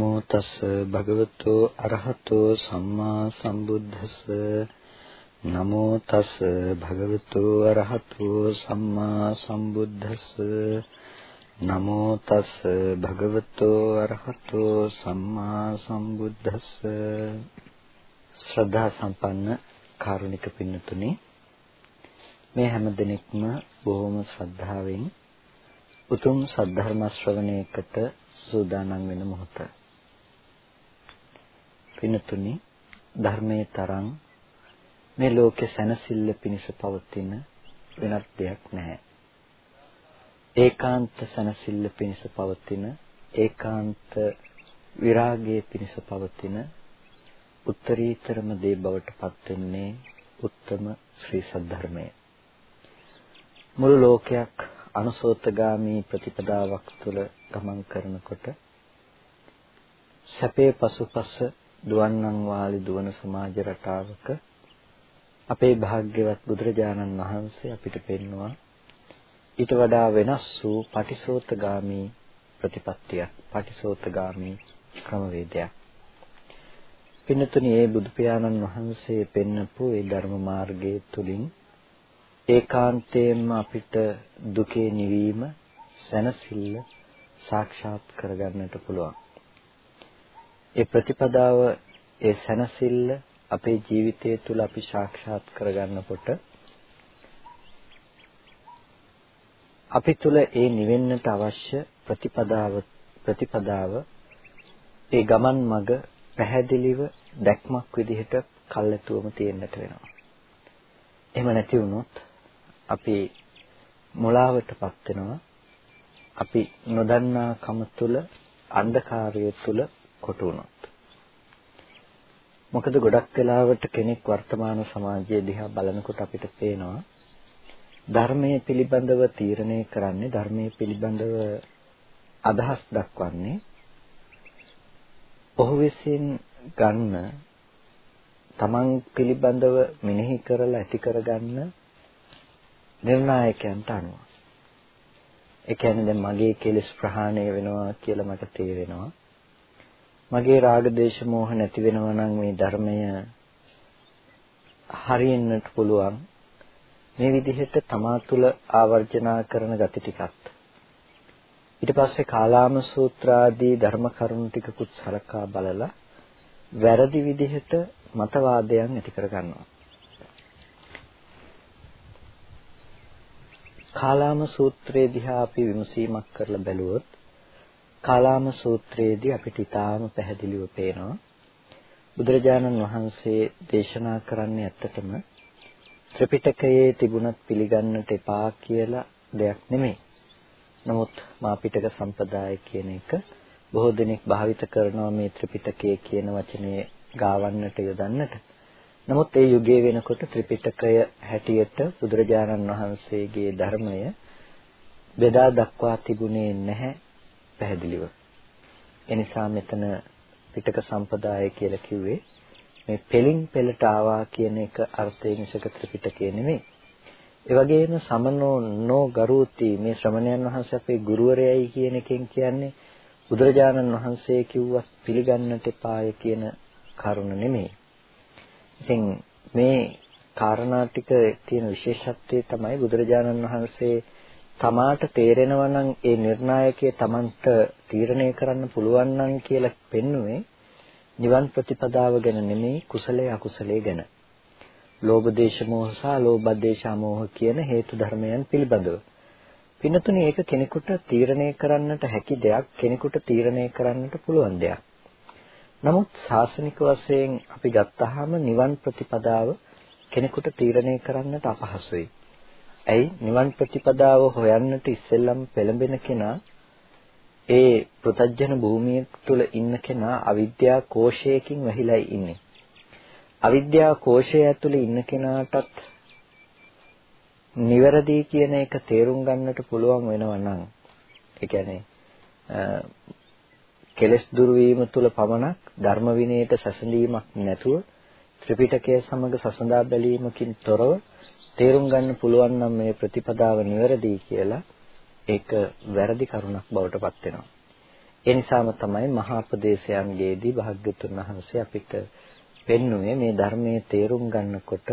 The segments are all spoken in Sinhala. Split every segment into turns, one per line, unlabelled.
සම්මා
නමෝ තස් භගවතු අරහතෝ සම්මා සම්බුද්දස්ස. නමෝ තස් භගවතු අරහතෝ සම්මා සම්බුද්දස්ස. නමෝ තස් භගවතු අරහතෝ සම්මා සම්බුද්දස්ස. ශ්‍රද්ධා සම්පන්න කාරුණික පින්නතුනි මේ හැම දිනෙකම බොහොම ශ්‍රද්ධාවෙන් උතුම් සද්ධර්ම ශ්‍රවණයකට සූදානම් වෙන මොහොත. පින්නතුනි ධර්මයේ තරම් මේ ලෝකේ සැනසෙල්ල පිණිස පවතින වෙනත් දෙයක් නැහැ. ඒකාන්ත සැනසෙල්ල පිණිස පවතින ඒකාන්ත විරාගයේ පිණිස පවතින උත්තරීතරම දේ බවට පත් වෙන්නේ උත්තම ශ්‍රී සද්ධර්මය. මුළු ලෝකයක් අනුසෝතගාමී ප්‍රතිපදාවක් තුළ ගමන් කරනකොට සැපේ පසුපස දුවන්නන් වාලි දුවන සමාජ රටාවක අපේ භාග්‍යවත් බුදුරජාණන් වහන්සේ අපිට පෙන්වුවා ඊට වඩා වෙනස් වූ පටිසෝතගාමී ප්‍රතිපත්තියක් පටිසෝතගාමී ක්‍රමවේදයක් පින්නතුනි ඒ බුදු පියාණන් වහන්සේ පෙන්නපු ඒ ධර්ම මාර්ගයේ තුලින් ඒකාන්තයෙන්ම අපිට දුකේ නිවීම සැනසෙල්ල සාක්ෂාත් කරගන්නට පුළුවන්. ඒ ප්‍රතිපදාව ඒ සැනසෙල්ල අපේ ජීවිතය තුළ අපි සාක්ෂාත් කරගන්නකොට අපි තුළ ඒ නිවෙන්නට අවශ්‍ය ප්‍රතිපදාව ප්‍රතිපදාව ඒ ගමන් මඟ පැහැදිලිව දැක්මක් විදිහට කල්ැතුවම තියෙන්නට වෙනවා. එහෙම නැති වුණොත් අපි මොලාවටපත් වෙනවා අපි නොදන්නා කම තුල අන්ධකාරය තුල කොටු වුණොත් මොකද ගොඩක් වෙලාවට කෙනෙක් වර්තමාන සමාජයේ දිහා බලනකොට අපිට පේනවා ධර්මයේ පිළිබඳව තීරණය කරන්නේ ධර්මයේ පිළිබඳව අදහස් දක්වන්නේ ඔහු විසින් ගන්න තමන් පිළිබඳව මෙනෙහි කරලා ඇති කරගන්න නිර්ණායකයන්ට අනුව. ඒ කියන්නේ දැන් මගේ කෙලෙස් ප්‍රහාණය වෙනවා කියලා මට තේරෙනවා. මගේ රාග දේශ මොහ නැති වෙනවා නම් මේ ධර්මය හරියන්නට පුළුවන්. මේ විදිහට තමා තුළ ආවර්ජනා කරන gati ටිකත් ඊට පස්සේ කාලාම සූත්‍ර ආදී ධර්ම කරුණු ටිකකුත් සලකා බලලා වැරදි විදිහට මතවාදයන් ඇති කර ගන්නවා. කාලාම සූත්‍රයේ දිහා අපි විමසීමක් කරලා බැලුවොත් කාලාම සූත්‍රයේදී අපිට ඊටාම පැහැදිලිව පේනවා බුදුරජාණන් වහන්සේ දේශනා කරන්නේ ඇත්තටම ත්‍රිපිටකයේ තිබුණත් පිළිගන්නට එපා කියලා දෙයක් නෙමෙයි. නමුත් මාපිටක සම්ප්‍රදාය කියන එක බොහෝ දෙනෙක් භාවිත කරනවා මේ ත්‍රිපිටකය කියන වචනේ ගාවන්නට යොදන්නට. නමුත් ඒ යුගයේ වෙනකොට ත්‍රිපිටකය හැටියට බුදුරජාණන් වහන්සේගේ ධර්මය බෙදා දක්වා තිබුණේ නැහැ පැහැදිලිව. එනිසා මෙතන පිටක සම්පදාය කියලා කිව්වේ මේ පෙලින් පෙළට ආවා කියන එක අර්ථයෙන් මිසක ත්‍රිපිටකය නෙමෙයි. ඒ වගේම සමනෝ නෝ ගරුති මේ ශ්‍රමණයන් වහන්සේ අපේ ගුරුවරයයි කියන එකෙන් කියන්නේ බුදුරජාණන් වහන්සේ කිව්වත් පිළිගන්නට එපාය කියන කරුණ නෙමෙයි. ඉතින් මේ කාරණා ටික තියෙන විශේෂත්වය තමයි බුදුරජාණන් වහන්සේ තමාට තේරෙනවා නම් ඒ නිර්ණායකයේ Tamanට තීරණය කරන්න පුළුවන් නම් කියලා පෙන්වුවේ නිවන් ප්‍රතිපදාව ගැන නෙමෙයි කුසලයේ අකුසලයේ ගැන. ලෝභ දේශ මොහ සහ ලෝභ දේශ මොහ කියන හේතු ධර්මයන් පිළිබඳව. පින්නතුනේ ඒක කෙනෙකුට තීරණය කරන්නට හැකි දෙයක් කෙනෙකුට තීරණය කරන්නට පුළුවන් දෙයක්. නමුත් ශාසනික වශයෙන් අපි ගත්තාම නිවන් ප්‍රතිපදාව කෙනෙකුට තීරණය කරන්නට අපහසුයි. ඇයි නිවන් ප්‍රතිපදාව හොයන්නට ඉස්සෙල්ලම් පෙළඹෙන කෙනා ඒ පෘතජන භූමිය තුළ ඉන්න කෙනා අවිද්‍යා කෝෂයකින් වැහිලා ඉන්නේ. අවිද්‍යා කෝෂය ඇතුළේ ඉන්න කෙනාටත් නිවැරදි කියන එක තේරුම් ගන්නට පුළුවන් වෙනවා නම් ඒ කියන්නේ කෙලෙස් දුරු වීම තුල පමණක් ධර්ම විනයට සැසඳීමක් නැතුව ත්‍රිපිටකය සමග සසඳා බැලීමකින් තොරව තේරුම් ගන්න පුළුවන් නම් මේ ප්‍රතිපදාව නිවැරදි කියලා ඒක වැරදි කරුණක් බවට පත් වෙනවා. ඒ නිසාම තමයි මහා උපදේශයන්ගේදී භාග්‍යතුන් වහන්සේ අපිට පෙන්වුවේ මේ ධර්මයේ තේරුම් ගන්නකොට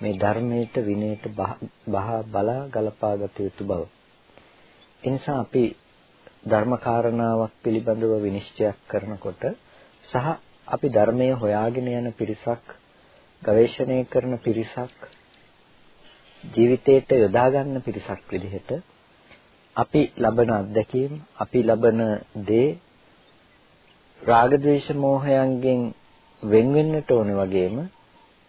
මේ ධර්මයට විනයට බහ බලා ගලපාගත යුතු බව. ඒ නිසා අපි ධර්ම කාරණාවක් පිළිබඳව විනිශ්චයක් කරනකොට සහ අපි ධර්මයේ හොයාගෙන යන පිරිසක් ගවේෂණය කරන පිරිසක් ජීවිතයට යොදා ගන්න පිරිසක් විදිහට අපි ලබන අත්දැකීම් අපි ලබන දේ රාග මෝහයන්ගෙන් වෙන් වෙන්නට ඕනේ වගේම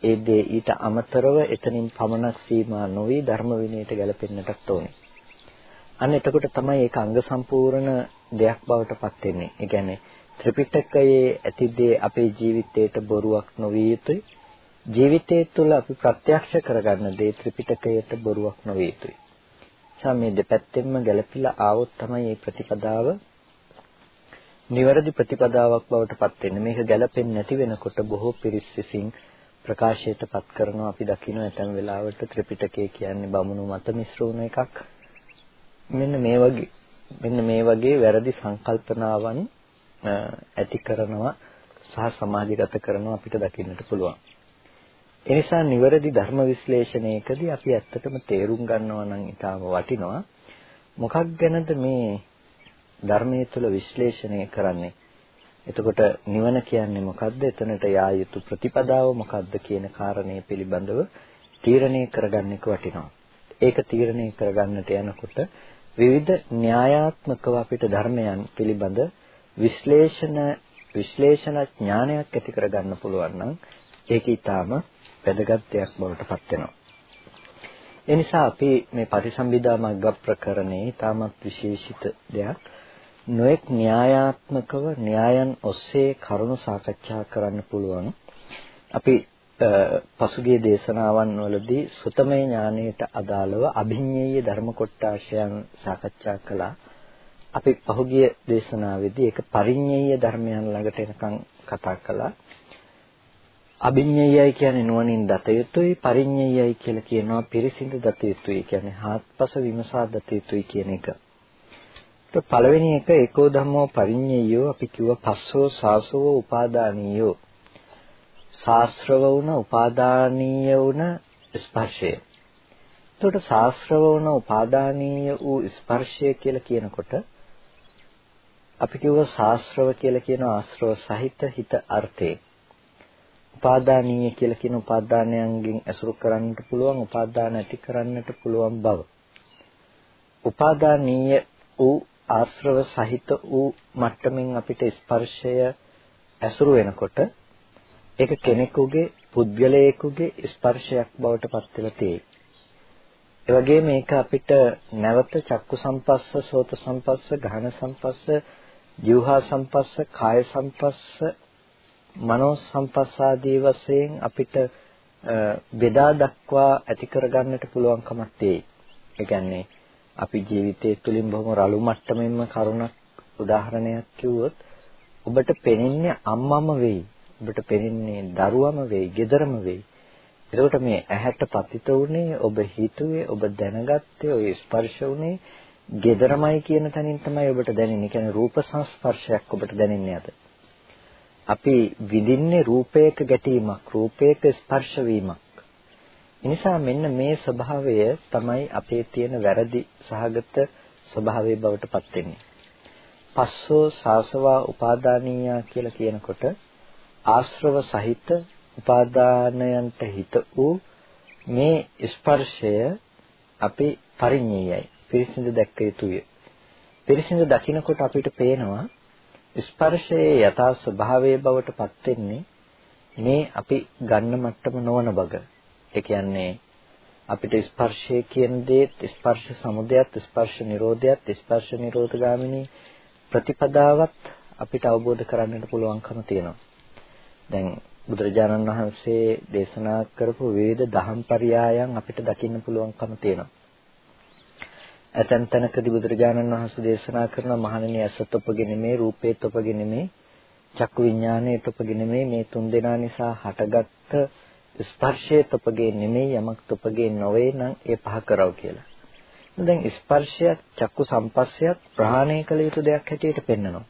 ඒ දේ ඊට අමතරව එතනින් පමණක් සීමා නොවි ධර්ම විනයට ගැලපෙන්නටත් ඕනේ. අන්න එතකොට තමයි ඒක අංග සම්පූර්ණ දෙයක් බවට පත් වෙන්නේ. ඒ කියන්නේ ත්‍රිපිටකයේ ඇති දේ අපේ ජීවිතයට බොරුවක් නොවිය යුතුයි. ජීවිතය තුළ අපි ප්‍රත්‍යක්ෂ කරගන්න දේ ත්‍රිපිටකයට බොරුවක් නොවිය යුතුයි. නිසා මේ දෙපැත්තෙන්ම ගැළපීලා ආවොත් තමයි මේ ප්‍රතිපදාව නිවැරදි ප්‍රතිපදාවක් බවට පත් වෙන්නේ. මේක ගැළපෙන්නේ නැති වෙනකොට බොහෝ පිරිස් විසින් ප්‍රකාශයටපත් කරනවා අපි දකින්න ඇතැම් වෙලාවට ත්‍රිපිටකය කියන්නේ බමුණු මත මිශ්‍ර වුණ එකක්. මෙන්න මේ වගේ මෙන්න මේ වගේ වැරදි සංකල්පනාවන් ඇති කරනවා සහ සමාජගත කරනවා අපිට දකින්නට පුළුවන්. ඒ නිසා නිවැරදි ධර්ම විශ්ලේෂණයකදී අපි ඇත්තටම තේරුම් ගන්නවා නම් ඊටාම වටිනවා. මොකක් ගැනද මේ ධර්මයේ තුල විශ්ලේෂණය කරන්නේ? එතකොට නිවන කියන්නේ මොකද්ද? එතනට යා යුතු ප්‍රතිපදාව මොකද්ද කියන කාරණය පිළිබඳව තීරණය කරගන්න එක වටිනවා. ඒක තීරණය කරගන්නට යනකොට විවිධ න්‍යායාත්මකව අපිට ධර්මයන් පිළිබඳ විශ්ලේෂණ විශ්ලේෂණ ඥානයක් ඇති කරගන්න පුළුවන් නම් ඒක ඊටාම වැදගත් දෙයක් බවට පත් වෙනවා. ඒ නිසා අපි මේ පරිසම්බිදා මග්ග ප්‍රකරණේ ඊටමත් විශේෂිත දෙයක්. නොඑක් න්‍යායාත්මකව න්‍යායන් ඔස්සේ කරුණු සාකච්ඡා කරන්න පුළුවන්. අපි පසුගිය දේශනාවන් වලදී සුතමේ ඥානයට අදාළව අභිඤ්ඤේය ධර්ම කොටාශයන් සාකච්ඡා කළා. අපි පහුගිය දේශනාවේදී ඒක පරිඤ්ඤේය ධර්මයන් ළඟට එනකන් කතා කළා. අභිඤ්ඤයයි කියන්නේ නුවණින් දත යුතුයි පරිඤ්ඤයයි කියලා කියනවා පිරිසිදු දත යුතුයි කියන්නේ හාත්පස විමසා දත යුතුයි කියන එක. તો පළවෙනි එක ඒකෝ ධම්මෝ පරිඤ්ඤයෝ අපි කිව්ව පස්සෝ සාසවෝ උපාදානීයෝ. ශාස්ත්‍රව වුණ උපාදානීය වුණ ස්පර්ශය. එතකොට ශාස්ත්‍රව වුණ උපාදානීය වූ ස්පර්ශය කියලා කියනකොට අපි කිව්ව ශාස්ත්‍රව කියලා කියන ආශ්‍රව සහිත හිත අර්ථේ උපාදානීය කියලා කියන උපාදානයන්ගෙන් ඇසුරු කරන්නට පුළුවන් උපාදාන ඇති කරන්නට පුළුවන් බව. උපාදානීය වූ ආශ්‍රව සහිත වූ මට්ටමින් අපිට ස්පර්ශය ඇසුරු වෙනකොට ඒක කෙනෙකුගේ පුද්ගලයෙකුගේ ස්පර්ශයක් බවට පත් වෙලා තියෙයි. ඒ වගේම මේක අපිට නැවත චක්කු සම්පස්ස, සෝත සම්පස්ස, ගහන සම්පස්ස, જીවහා සම්පස්ස, කාය සම්පස්ස මනෝ සම්පස්සාදී වශයෙන් අපිට බෙදා දක්වා ඇති කරගන්නට පුළුවන්කමක් තියෙයි. ඒ කියන්නේ අපි ජීවිතයේ තුලින් බොහොම රළු මට්ටමින්ම කරුණක් උදාහරණයක් කිව්වොත් ඔබට පෙනෙන්නේ අම්මම වෙයි. ඔබට පෙනෙන්නේ දරුවම වෙයි, ගෙදරම වෙයි. එතකොට මේ ඇහැට පතිත උනේ ඔබ හිතුවේ ඔබ දැනගත්තේ ඔය ස්පර්ශ උනේ ගෙදරමයි කියන තැනින් තමයි ඔබට දැනෙන්නේ. කියන්නේ රූප සංස්පර්ශයක් ඔබට දැනෙන්නේ අද. අපි විඳින්නේ රූපයක ගැටීමක් රූපයක ස්පර්ශ වීමක්. එනිසා මෙන්න මේ ස්වභාවය තමයි අපේ තියෙන වැරදි සහගත ස්වභාවය බවට පත් වෙන්නේ. පස්සෝ සාසවා උපාදානීය කියලා කියනකොට ආශ්‍රව සහිත උපාදානයන්ට හිත වූ මේ ස්පර්ශය අපි පරිඤ්ඤයයි පිරිසිදු දැක්ක යුතුය. පිරිසිදු දකිනකොට අපිට පේනවා ස්පර්ශයේ යථා ස්වභාවයේ බවට පත් වෙන්නේ මේ අපි ගන්න මට්ටම නොවන බග. ඒ කියන්නේ අපිට ස්පර්ශය කියන දේ ස්පර්ශ සමුදයත් ස්පර්ශ නිරෝධයත් ස්පර්ශ නිරෝධගාමිනී ප්‍රතිපදාවත් අපිට අවබෝධ කරගන්නට පුළුවන්කම තියෙනවා. දැන් බුදුරජාණන් වහන්සේ දේශනා කරපු විවිධ දහම් පරයයන් අපිට දකින්න පුළුවන්කම තියෙනවා. ඇතැම් තැනකදී බුදුරජාණන් වහන්සේ දේශනා කරන මහණෙනි ඇසත් ඔපගෙන නෙමේ රූපේත් ඔපගෙන නෙමේ චක්කු විඥානයේත් ඔපගෙන නෙමේ මේ තුන් දෙනා නිසා හටගත්ත ස්පර්ශයේත් ඔපගෙන නෙමේ යමක් ඔපගෙන නොවේ නම් ඒ පහ කරව කියලා. දැන් ස්පර්ශයත් චක්කු සම්පස්සයත් ප්‍රහාණය කළ යුතු දෙයක් හැටියට පෙන්වනවා.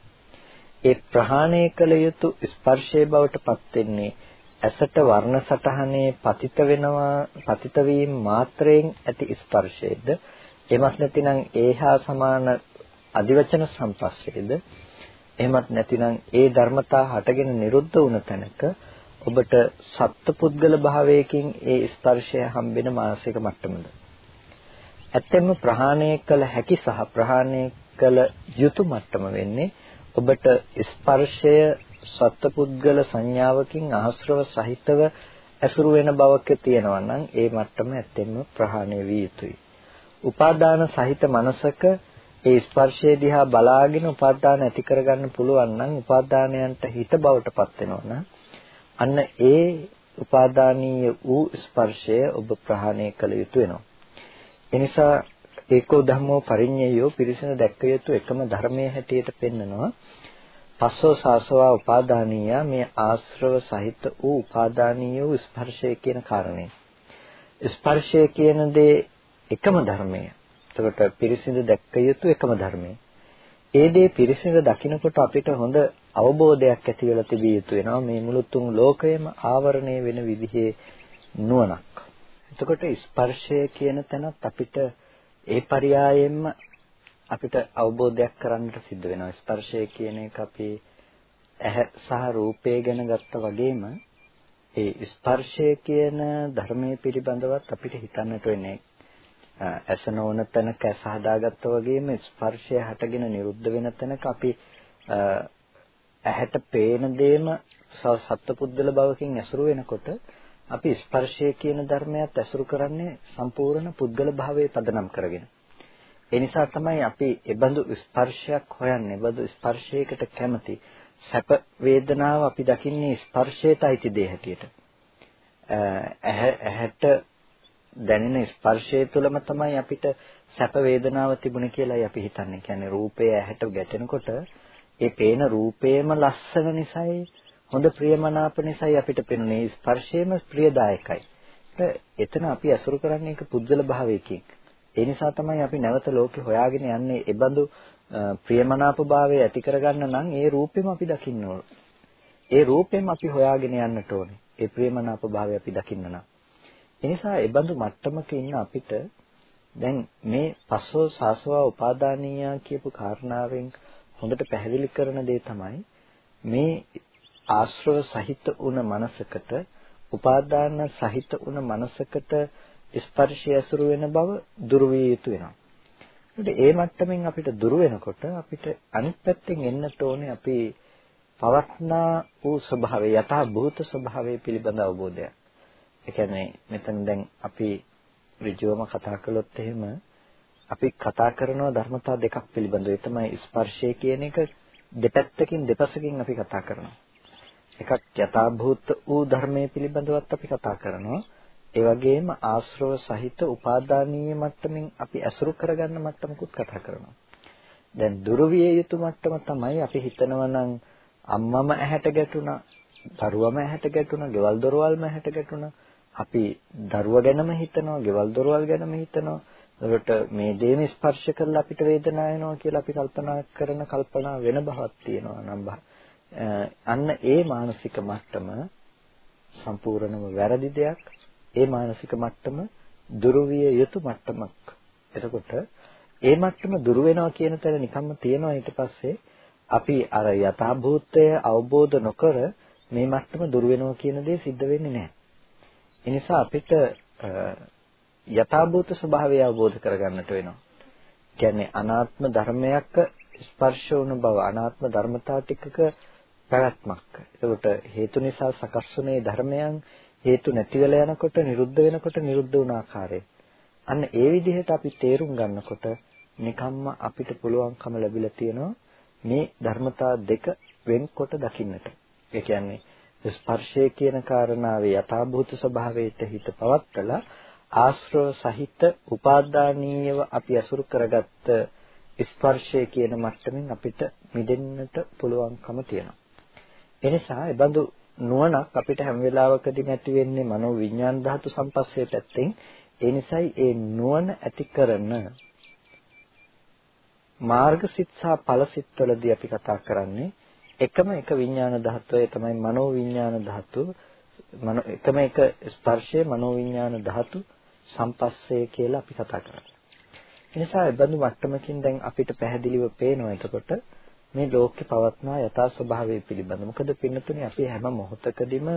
ඒ ප්‍රහාණය කළ යුතු ස්පර්ශයේ බවට පත් වෙන්නේ ඇසට වර්ණ සටහනේ පතිත වෙනවා පතිත වීම මාත්‍රයෙන් ඇති ස්පර්ශයේද එමත් නැතිනම් ඒහා සමාන අදිවචන සම්පස්සේද එහෙමත් නැතිනම් ඒ ධර්මතා හටගෙන නිරුද්ධ වුණ තැනක ඔබට සත්පුද්ගල භාවයකින් ඒ ස්පර්ශය හම්බෙන මානසික මට්ටමද ඇත්තෙන්ම ප්‍රහාණය කළ හැකි සහ ප්‍රහාණය කළ යුතු මට්ටම වෙන්නේ ඔබට ස්පර්ශය සත්පුද්ගල සංඥාවකින් ආශ්‍රව සහිතව ඇසුරු වෙන බවක තියෙනවා නම් ඒ මට්ටම ඇත්තෙන්ම ප්‍රහාණය විය යුතුයි. උපාදාන සහිත මනසක ඒ ස්පර්ශයේ දිහා බලාගෙන උපාදාන ඇති කරගන්න පුළුවන් නම් උපාදානයන්ට හිත බවට පත් වෙනවා අන්න ඒ උපාදානීය වූ ස්පර්ශය ඔබ ප්‍රහාණය කළ යුතු වෙනවා. එනිසා ඒකෝ ධම්මෝ පරිඤ්ඤයෝ පිරිසින දැක්ක යුතු එකම ධර්මයේ හැටියට පෙන්නනවා. පස්සෝ සාසවා උපාදානීය මේ ආශ්‍රව සහිත වූ උපාදානීය වූ ස්පර්ශය කියන කාරණේ. ස්පර්ශය කියන දේ එකම ධර්මය. එතකොට පිරිසිදු දැක්ක යුතු එකම ධර්මය. ඒ දේ පිරිසිදු දකිනකොට අපිට හොඳ අවබෝධයක් ඇති වෙලා තිබිය යුතු වෙනවා මේ මුළු තුන් ලෝකයම ආවරණය වෙන විදිහේ නුවණක්. එතකොට ස්පර්ශය කියන තැනත් අපිට ඒ පරයයෙන්ම අපිට අවබෝධයක් කරන්නට සිද්ධ වෙනවා. ස්පර්ශය කියන එක අපි ඇහැ සහ රූපය ගැන ගත්තා වගේම ඒ ස්පර්ශය කියන ධර්මයේ පිළිබඳවත් අපිට හිතන්නට වෙන්නේ ඇස නොවන තැනක ඇස හදාගත්තා වගේම ස්පර්ශය හටගෙන නිරුද්ධ වෙන තැනක අපි ඇහැට පේන දේම සත්පුද්දල බවකින් ඇසුරු වෙනකොට අපි ස්පර්ශය කියන ධර්මයක් ඇසුරු කරන්නේ සම්පූර්ණ පුද්ගල භාවයේ පදනම් කරගෙන. ඒ නිසා තමයි අපි ඒබඳු ස්පර්ශයක් හොයන්නේ. ඒබඳු ස්පර්ශයකට කැමති. සැප වේදනාව අපි දකින්නේ ස්පර්ශයට අයිති දේ හැටියට. ඇහැට දැනෙන ස්පර්ශය තුළම තමයි අපිට සැප වේදනාව තිබුණේ කියලායි අපි හිතන්නේ. කියන්නේ රූපය ඇහැට ගැටෙනකොට ඒ පේන රූපේම ලස්සන නිසායි හොඳ ප්‍රියමනාප නිසායි අපිට පෙනුනේ ස්පර්ශයේම ප්‍රියදායකයි. එතන අපි අසුරු කරන්නේ ඒක පුද්ගල භාවයකින්. ඒ නිසා තමයි අපි නැවත ලෝකේ හොයාගෙන යන්නේ ඒ බඳු ප්‍රියමනාප භාවය ඇති කරගන්න නම් ඒ රූපෙම අපි දකින්න ඕන. ඒ රූපෙම අපි හොයාගෙන යන්නට ඕනේ. ඒ ප්‍රියමනාප භාවය අපි දකින්න නම්. ඒ නිසා ඒ බඳු මට්ටමක ඉන්න අපිට දැන් මේ පස්සෝ සාසවා උපාදානීය කියපු කාරණාවෙන් හොඳට පැහැදිලි කරන දේ තමයි මේ ආශ්‍රව සහිත වුණ මනසකට උපාදාන සහිත වුණ මනසකට ස්පර්ශය ඇසුරු වෙන බව දුරු විය යුතු වෙනවා. ඒකට ඒ මට්ටමින් අපිට දුරු වෙනකොට අපිට අනිත් පැත්තෙන් එන්නට ඕනේ අපි පවත්නා වූ ස්වභාවය යථා භූත ස්වභාවය පිළිබඳ අවබෝධයක්. ඒ කියන්නේ මෙතන දැන් අපි ඍජුවම කතා කළොත් එහෙම අපි කතා කරනවා ධර්මතා දෙකක් පිළිබඳව. ඒ තමයි ස්පර්ශය කියන එක දෙපැත්තකින් දෙපසකින් අපි කතා කරනවා. එකක් යථාභූත වූ ධර්මයේ පිළිබඳවත් අපි කතා කරනවා. ඒ වගේම ආශ්‍රව සහිත උපාදානීය මට්ටමින් අපි ඇසුරු කරගන්න මට්ටමකුත් කතා කරනවා. දැන් දුරු විය යුතු මට්ටම තමයි අපි හිතනවා නම් අම්මම ඇහැට ගැටුණා, දරුවම ඇහැට ගැටුණා, ගෙවල් දොරවල්ම ඇහැට ගැටුණා. අපි දරුව ගැනම හිතනවා, ගෙවල් දොරවල් ගැනම හිතනවා. ඒකට මේ දේම ස්පර්ශ කරලා අපිට වේදනාව එනවා කියලා අපි කල්පනා කරන කල්පනා වෙන බවක් තියෙනවා නම් අන්න ඒ මානසික මට්ටම සම්පූර්ණම වැරදි දෙයක්. ඒ මානසික මට්ටම දුරු විය යුතු මට්ටමක්. එතකොට ඒ මට්ටම දුරු වෙනවා කියන තැන නිකම්ම තියෙනවා ඊට පස්සේ අපි අර යථාභූතය අවබෝධ නොකර මේ මට්ටම දුරු වෙනවා කියන දේ සිද්ධ වෙන්නේ නැහැ. ඒ නිසා අපිට යථාභූත ස්වභාවය අවබෝධ කරගන්නට වෙනවා. කියන්නේ අනාත්ම ධර්මයක ස්පර්ශ වුණු බව අනාත්ම ධර්මතා ටිකක පැවැත්මක්. ඒකට හේතු නිසා සකස් වුනේ ධර්මයන් හේතු නැති වෙලා යනකොට නිරුද්ධ වෙනකොට නිරුද්ධ වුණ ආකාරය. අන්න ඒ විදිහට අපි තේරුම් ගන්නකොට නිකම්ම අපිට පුළුවන්කම ලැබිලා තියෙනවා මේ ධර්මතා දෙක වෙන්කොට දකින්නට. ඒ කියන්නේ ස්පර්ශය කියන කාරණාවේ යථාභූත ස්වභාවයට හිත පවත්තලා ආශ්‍රව සහිත උපාදානීයව අපි අසුරු කරගත්ත ස්පර්ශය කියන මට්ටමින් අපිට මිදෙන්නට පුළුවන්කම තියෙනවා. එනිසා ඒ බඳු නුවණක් අපිට හැම වෙලාවකදීම ඇති වෙන්නේ මනෝ විඥාන ධාතු සම්පස්සේ පැත්තෙන්. ඒ නිසායි ඒ නුවණ ඇති කරන මාර්ගසිත සහ ඵලසිත වලදී අපි කතා කරන්නේ එකම එක විඥාන ධාතුවේ තමයි මනෝ විඥාන ධාතුව මනෝ එකම එක ස්පර්ශයේ මනෝ විඥාන ධාතු සම්පස්සේ කියලා අපි කතා කරන්නේ. ඒ නිසා බඳු මට්ටමකින් දැන් අපිට පැහැදිලිව පේනවා එතකොට මේ ලෝකේ පවත්නා යථා ස්වභාවය පිළිබඳ. මොකද පින්නතුනේ අපි හැම මොහොතකදීම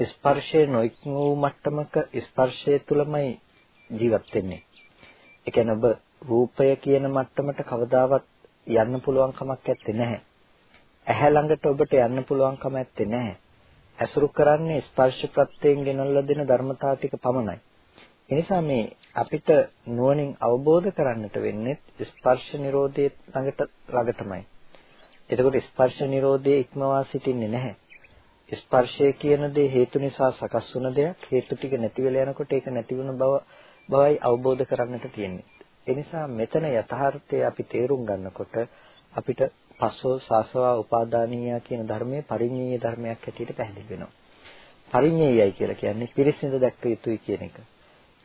ස්පර්ශයේ නොයික් වූ මට්ටමක ස්පර්ශය තුළමයි ජීවත් වෙන්නේ. ඒ කියන්නේ ඔබ රූපය කියන මට්ටමට කවදාවත් යන්න පුළුවන් කමක් නැත්තේ නැහැ. ඇහැ ළඟට ඔබට යන්න පුළුවන් කම නැත්තේ නැහැ. ඇසුරු කරන්නේ ස්පර්ශ ප්‍රත්‍යයෙන් ගෙනල්ලා දෙන ධර්මතා ටික පමණයි. එනිසා මේ අපිට නුවණින් අවබෝධ කරන්නට වෙන්නේ ස්පර්ශ නිරෝධයේ ළඟට ළඟටමයි. එතකොට ස්පර්ශ නිරෝධයේ ඉක්මවා සිටින්නේ නැහැ. ස්පර්ශය කියන දේ හේතු නිසා සකස් වුණ දෙයක් හේතු ටික නැති වෙලා යනකොට ඒක නැති වුණ බව බවයි අවබෝධ කරගන්නට තියෙන්නේ. ඒ නිසා මෙතන යථාර්ථය අපි තේරුම් ගන්නකොට අපිට පස්සෝ සාසවා උපාදානීය කියන ධර්මයේ පරිඤ්ඤය ධර්මයක් හැටියට පැහැදිලි වෙනවා. පරිඤ්ඤයයි කියලා කියන්නේ පිරිසිඳ දැක්ක යුතුයි කියන එක.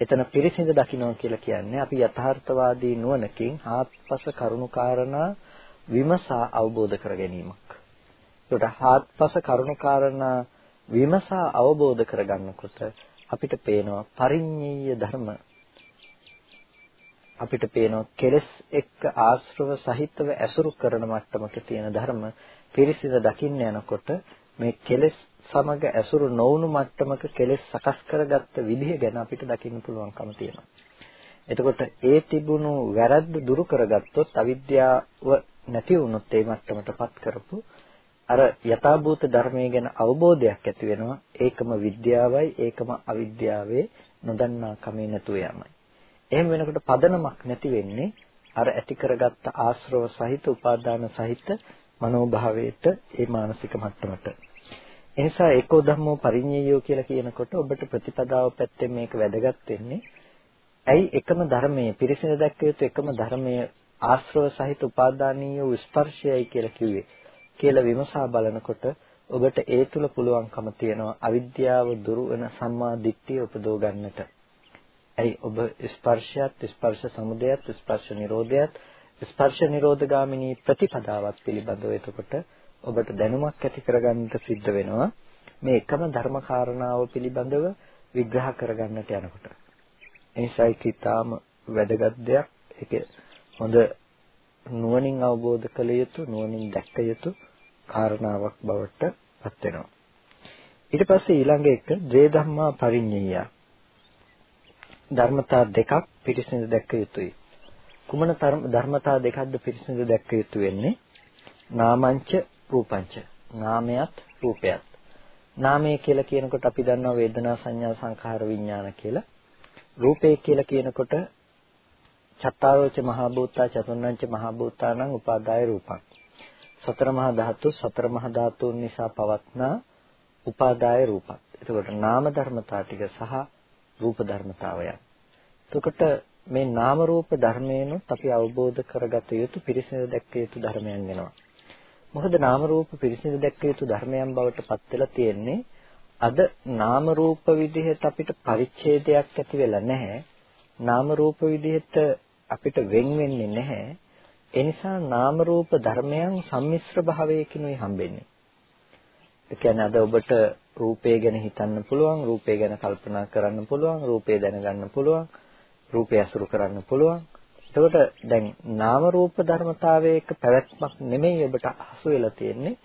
එතන පිරිසිඳ දකින්නවා කියලා කියන්නේ අපි යථාර්ථවාදී නුවණකින් ආත්පස කරුණාකාරණා විමසා අවබෝධ කර ගැනීමක්. ඒකට ආත්පස කරුණාකාරණා විමසා අවබෝධ කරගන්නකොට අපිට පේනවා පරිඤ්ඤය ධර්ම අපිට පේනවා කෙලස් එක්ක ආශ්‍රව සහිතව ඇසුරු කරන මට්ටමක තියෙන ධර්ම පිරිසිදු දකින්න යනකොට මේ කෙලස් සමග ඇසුරු නොවුණු මට්ටමක කෙලස් සකස් කරගත්ත විදිහ ගැන අපිට දකින්න පුළුවන්කම තියෙනවා. එතකොට ඒ තිබුණු වැරද්ද දුරු කරගත්තොත් අවිද්‍යාව නැති වුණොත් ඒ මට්ටමටපත් කරපු අර යථාභූත ධර්මයේ ගැන අවබෝධයක් ඇති වෙනවා ඒකම විද්‍යාවයි ඒකම අවිද්‍යාවේ නොදන්නා කමේ නැතුව යමයි එහෙම වෙනකොට පදනමක් නැති වෙන්නේ අර ඇති කරගත්ත ආශ්‍රව සහිත උපාදාන සහිත මනෝභාවයට ඒ මානසික මට්ටමට එනිසා ඒකෝ ධම්මෝ පරිඤ්ඤයෝ කියලා කියනකොට ඔබට ප්‍රතිපදාව පැත්තෙන් මේක වැදගත් වෙන්නේ ඇයි එකම ධර්මයේ පිරිසිදු දැක්ක යුතු එකම ධර්මයේ ආශ්‍රව සහිත උපාදානීය ස්පර්ශයයි කියලා කිව්වේ කියලා විමසා බලනකොට ඔබට ඒ තුල පුළුවන්කම තියෙනවා අවිද්‍යාව දුරු වෙන සම්මා දිට්ඨිය උපදව ගන්නට. ඇයි ඔබ ස්පර්ශයත් ස්පර්ශ සමුදයත් ස්පර්ශ නිරෝධයත් ස්පර්ශ නිරෝධගාමිනී ප්‍රතිපදාවත් පිළිබඳව එතකොට ඔබට දැනුමක් ඇති කරගන්නට සිද්ධ වෙනවා මේ එකම ධර්ම කාරණාව පිළිබඳව විග්‍රහ කරගන්නට යනකොට. එනිසායි කිතාම වැදගත් දෙයක් ඒක හොඳ නුවණින් අවබෝධ කළ යුතු නුවණින් දැක්ක යුතු කාරණාවක් බවට පත් වෙනවා. ඊට පස්සේ ඊළඟ එක ද්වේ ධම්මා පරිඤ්ඤය. ධර්මතා දෙකක් පිරිසිදු දැක්ක යුතුයි. කුමන ධර්මතා දෙකක්ද පිරිසිදු දැක්ක යුතු වෙන්නේ? නාමංච රූපංච. නාමයත් රූපයත්. නාමය කියලා කියනකොට අපි දන්නවා වේදනා සංඥා සංඛාර විඥාන කියලා. රූපය කියලා කියනකොට චත්තාරෝච මහා භූතා චතුර්ණංච මහා භූතානං උපාදාය රූපං සතර මහා ධාතු සතර මහා ධාතුන් නිසා පවත්නා උපාදාය රූපත්. එතකොට නාම ධර්මතා ටික සහ රූප ධර්මතාවයන්. එතකොට මේ නාම රූප ධර්මයනොත් අපි අවබෝධ කරගත යුතු පිරිසිදු දැක්ක යුතු ධර්මයන් වෙනවා. මොකද නාම රූප පිරිසිදු දැක්ක යුතු ධර්මයන් බවට පත් වෙලා තියෙන්නේ අද නාම රූප විදිහට අපිට පරිච්ඡේදයක් ඇති වෙලා නැහැ. නාම රූප විදිහට අපිට වෙන් වෙන්නේ නැහැ. ඒ නිසා නාම රූප ධර්මයන් සම්මිශ්‍ර භාවයකිනුයි හම්බෙන්නේ. ඒ කියන්නේ අද ඔබට රූපය ගැන හිතන්න පුළුවන්, රූපය ගැන කල්පනා කරන්න පුළුවන්, රූපය දැනගන්න පුළුවන්, රූපය අසුරු කරන්න පුළුවන්. එතකොට දැන් නාම රූප ධර්මතාවයක පැවැත්මක් නෙමෙයි ඔබට හසු වෙලා තියෙන්නේ.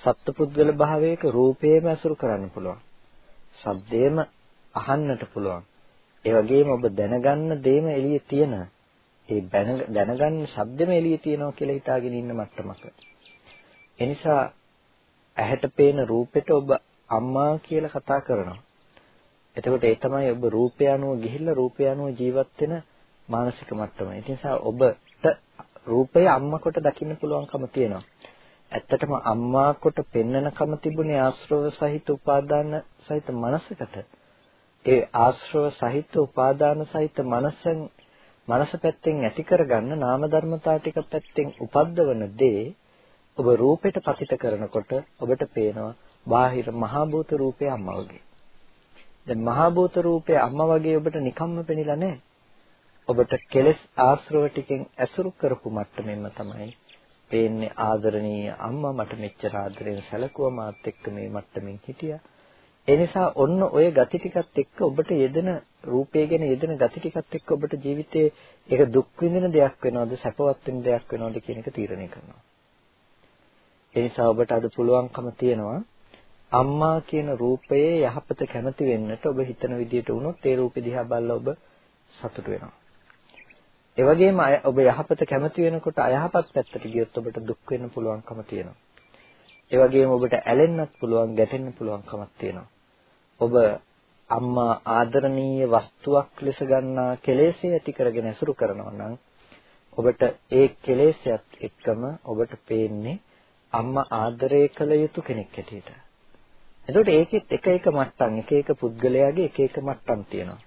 සත්පුද්ගල භාවයක රූපේම අසුරු කරන්න පුළුවන්. ශබ්දේම අහන්නට පුළුවන්. ඒ වගේම ඔබ දැනගන්න දේම එළියේ තියෙන ඒ දැනගන්න ශබ්දෙම එළියේ තියෙනවා කියලා හිතාගෙන ඉන්න මට්ටමක. එනිසා ඇහැට පේන රූපෙට ඔබ අම්මා කියලා කතා කරනවා. එතකොට ඒ තමයි ඔබ රූපය අනුව ගිහිල්ලා රූපය අනුව ජීවත් වෙන මානසික මට්ටම. ඒ නිසා ඔබට රූපය අම්මා කොට දකින්න පුළුවන්කම තියෙනවා. ඇත්තටම අම්මා කොට පෙන්නනකම තිබුණේ ආශ්‍රව සහිත උපාදාන සහිත මනසකට. ඒ ආශ්‍රව සහිත උපාදාන සහිත මනසෙන් මනස පැත්තෙන් ඇති කරගන්න නාම ධර්මතා ටික පැත්තෙන් උපද්දවන දේ ඔබ රූපෙට පතිත කරනකොට ඔබට පේනවා බාහිර මහා භූත රූපේ අම්මා වගේ. දැන් මහා භූත රූපේ අම්මා වගේ ඔබට නිකම්ම පෙනිලා නැහැ. ඔබට කෙලස් ආශ්‍රව ටිකෙන් ඇසුරු කරපු මට්ටමෙන්ම තමයි පේන්නේ ආදරණීය අම්මා මට මෙච්චර ආදරෙන් සැලකුවා මාත් එක්ක මේ මට්ටමින් හිටියා. ඒ නිසා ඔන්න ඔය ගති ටිකත් එක්ක ඔබට යෙදෙන රූපය ගැන යෙදෙන ගති ටිකත් එක්ක ඔබට ජීවිතේ ඒක දුක් විඳින දෙයක් වෙනවද සැපවත් වෙන දෙයක් වෙනවද කියන එක තීරණය කරනවා. ඒ නිසා ඔබට අද පුළුවන්කම තියෙනවා අම්මා කියන රූපයේ යහපත කැමති වෙන්නට ඔබ හිතන විදිහට වුණොත් ඒ රූපෙ දිහා බලලා ඔබ සතුට වෙනවා. ඒ වගේම ඔබ යහපත කැමති වෙනකොට අයහපත් පැත්තට ගියොත් ඔබට දුක් වෙන්න පුළුවන්කම තියෙනවා. ඒ වගේම ඔබට ඇලෙන්නත් පුළුවන්, ගැටෙන්න පුළුවන්කමක් තියෙනවා. ඔබ අම්මා ආදරණීය වස්තුවක් ලෙස ගන්නා කෙලෙස්ය ඇති කරගෙන ඇසුරු කරනවා නම් ඔබට ඒ කෙලෙස්යත් එක්කම ඔබට පේන්නේ අම්මා ආදරය කළ යුතු කෙනෙක් හැටියට. එතකොට ඒකෙත් එක එක මට්ටම් එක එක පුද්ගලයාගේ එක එක මට්ටම් තියෙනවා.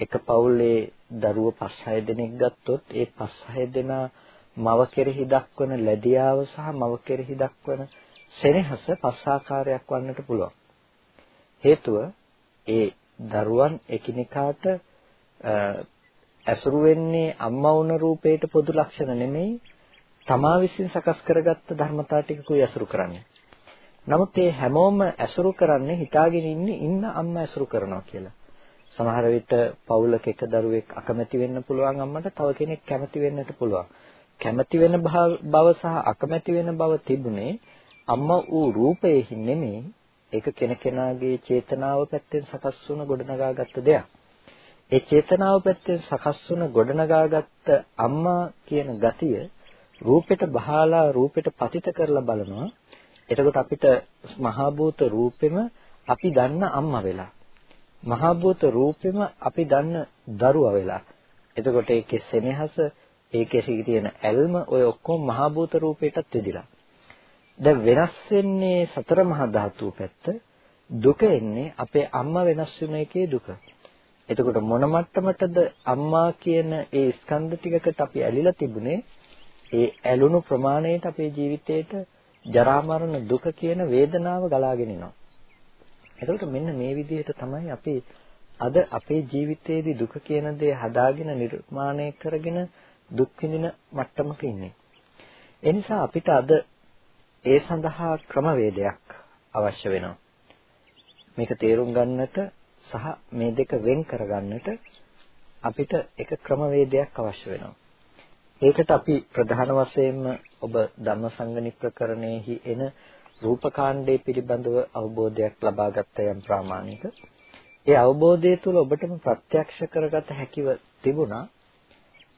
එක පවුලේ දරුවෝ 5-6 දෙනෙක් ගත්තොත් ඒ 5-6 දෙනා මව කෙරෙහි දක්වන ලැබියාව සහ මව කෙරෙහි දක්වන සෙනෙහස පස් ආකාරයක් වන්නට පුළුවන්. හේතුව ඒ දරුවන් එකිනෙකාට ඇසුරු වෙන්නේ අම්මා වුණ රූපේට පොදු ලක්ෂණ නෙමෙයි තමා විසින් සකස් කරගත්ත ධර්මතා ටිකකුයි ඇසුරු කරන්නේ. නමුත් මේ හැමෝම ඇසුරු කරන්නේ හිතාගෙන ඉන්නේ ඉන්න අම්මා ඇසුරු කරනවා කියලා. සමහර විට පවුලක එක දරුවෙක් අකමැති වෙන්න පුළුවන් අම්මට තව කෙනෙක් කැමති වෙන්නට පුළුවන්. කැමති වෙන බව සහ අකමැති වෙන බව තිබුණේ අම්මා ඌ රූපයෙහි නෙමෙයි ඒක කෙනකෙනාගේ චේතනාව පැත්තෙන් සකස් වුණ ගොඩනගාගත්ත දෙයක්. ඒ චේතනාව පැත්තෙන් සකස් වුණ ගොඩනගාගත්ත අම්මා කියන ගතිය රූපෙට බහලා රූපෙට පතිත කරලා බලනවා. එතකොට අපිට මහා භූත රූපෙම අපි දන්න අම්මා වෙලා. මහා භූත රූපෙම අපි දන්න දරුවා වෙලා. එතකොට ඒකේ සෙනෙහස ඒකේ තියෙන ඇල්ම ඔය ඔක්කොම මහා භූත රූපයටත් වෙදිලා. දැන් වෙනස් වෙන්නේ සතර මහා ධාතු පැත්ත. දුක එන්නේ අපේ අම්මා වෙනස් වෙන එකේ දුක. එතකොට මොන මට්ටමටද අම්මා කියන ඒ ස්කන්ධ ටිකකට අපි ඇලිලා තිබුණේ ඒ ඇලුණු ප්‍රමාණයට අපේ ජීවිතේට ජරා මරණ දුක කියන වේදනාව ගලාගෙන එනවා. එතකොට මෙන්න මේ විදිහට තමයි අපි අද අපේ ජීවිතයේදී දුක කියන දේ හදාගෙන නිර්මාණය කරගෙන දුක් විඳින මට්ටමක ඉන්නේ. ඒ නිසා අපිට අද ඒ සඳහා ක්‍රමවේදයක් අවශ්‍ය වෙනවා. මේක තේරුම් ගන්නට සහ මේ දෙක වෙන් කරගන්නට අපිට එක ක්‍රමවේදයක් අවශ්‍ය වෙනවා. ඒකට අපි ප්‍රධාන වශයෙන්ම ඔබ ධම්මසංගණි ප්‍රකරණයෙහි එන රූපකාණ්ඩයේ පිළිබඳව අවබෝධයක් ලබා ගත්ත යම් ප්‍රාමාණික. ඒ අවබෝධය තුළ ඔබටම ප්‍රත්‍යක්ෂ කරගත හැකිව තිබුණා.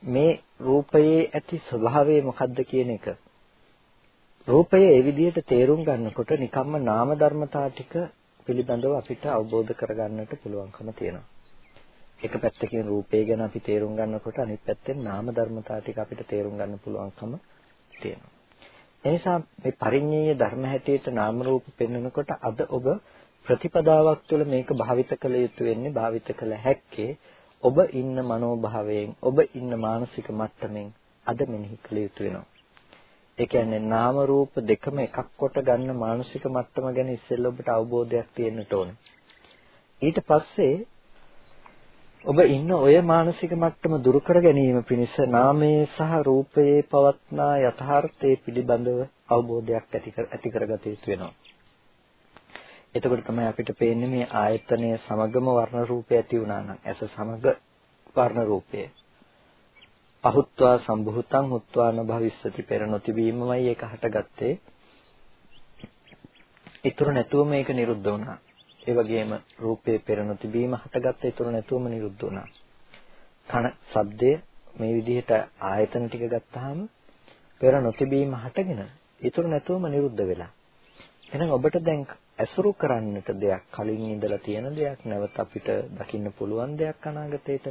මේ රූපයේ ඇති ස්වභාවය මොකක්ද කියන එක. රූපය ඒ විදිහට තේරුම් ගන්නකොට නිකම්ම නාම ධර්මතා ටික පිළිබඳව අපිට අවබෝධ කරගන්නට පුළුවන්කම තියෙනවා. එක පැත්තකින් රූපය ගැන අපි තේරුම් ගන්නකොට අනිත් පැත්තෙන් නාම ධර්මතා ටික අපිට තේරුම් ගන්න පුළුවන්කම තියෙනවා. එනිසා මේ පරිඤ්ඤය ධර්ම හැටියට නාම රූප පෙන්වනකොට අද ඔබ ප්‍රතිපදාවක් තුළ මේක භාවිත කළ යුතු වෙන්නේ භාවිත කළ හැක්කේ ඔබ ඉන්න මනෝභාවයෙන් ඔබ ඉන්න මානසික මට්ටමින් අද මෙනෙහි කළ යුතු වෙනවා. ඒ කියන්නේ නාම රූප දෙකම එකක් කොට ගන්න මානසික මට්ටම ගැන ඉස්සෙල්ලා ඔබට අවබෝධයක් තියෙන්නට ඕනේ. ඊට පස්සේ ඔබ ඉන්න ඔය මානසික මට්ටම දුරු කර ගැනීම පිණිස නාමයේ සහ රූපයේ පවත්නා යථාර්ථයේ පිළිබඳව අවබෝධයක් ඇති කර ඇති කරගත යුතු වෙනවා. එතකොට තමයි අපිට පේන්නේ මේ ආයතනය සමගම වර්ණ රූපය ඇති වුණා නම් ඇස සමග වර්ණ රූපය. අහුත්වා සම්භූතං හුත්වා න භවිස්සති පෙර නොතිබීමමයි ඒක හටගත්තේ. ඊතර නැතුව මේක නිරුද්ධ වුණා. ඒ වගේම රූපේ පෙර නොතිබීම හටගත්ත ඊතර නැතුවම නිරුද්ධ වුණා. කන ශබ්දය මේ විදිහට ආයතන ටික ගත්තාම පෙර නොතිබීම හටගෙන ඊතර නැතුවම නිරුද්ධ වෙලා. එහෙනම් ඔබට දැන් ඇසුරු කරන්නට දෙයක් කලින් ඉඳලා තියෙන දෙයක් නැවත අපිට දකින්න පුළුවන් දෙයක් අනාගතේට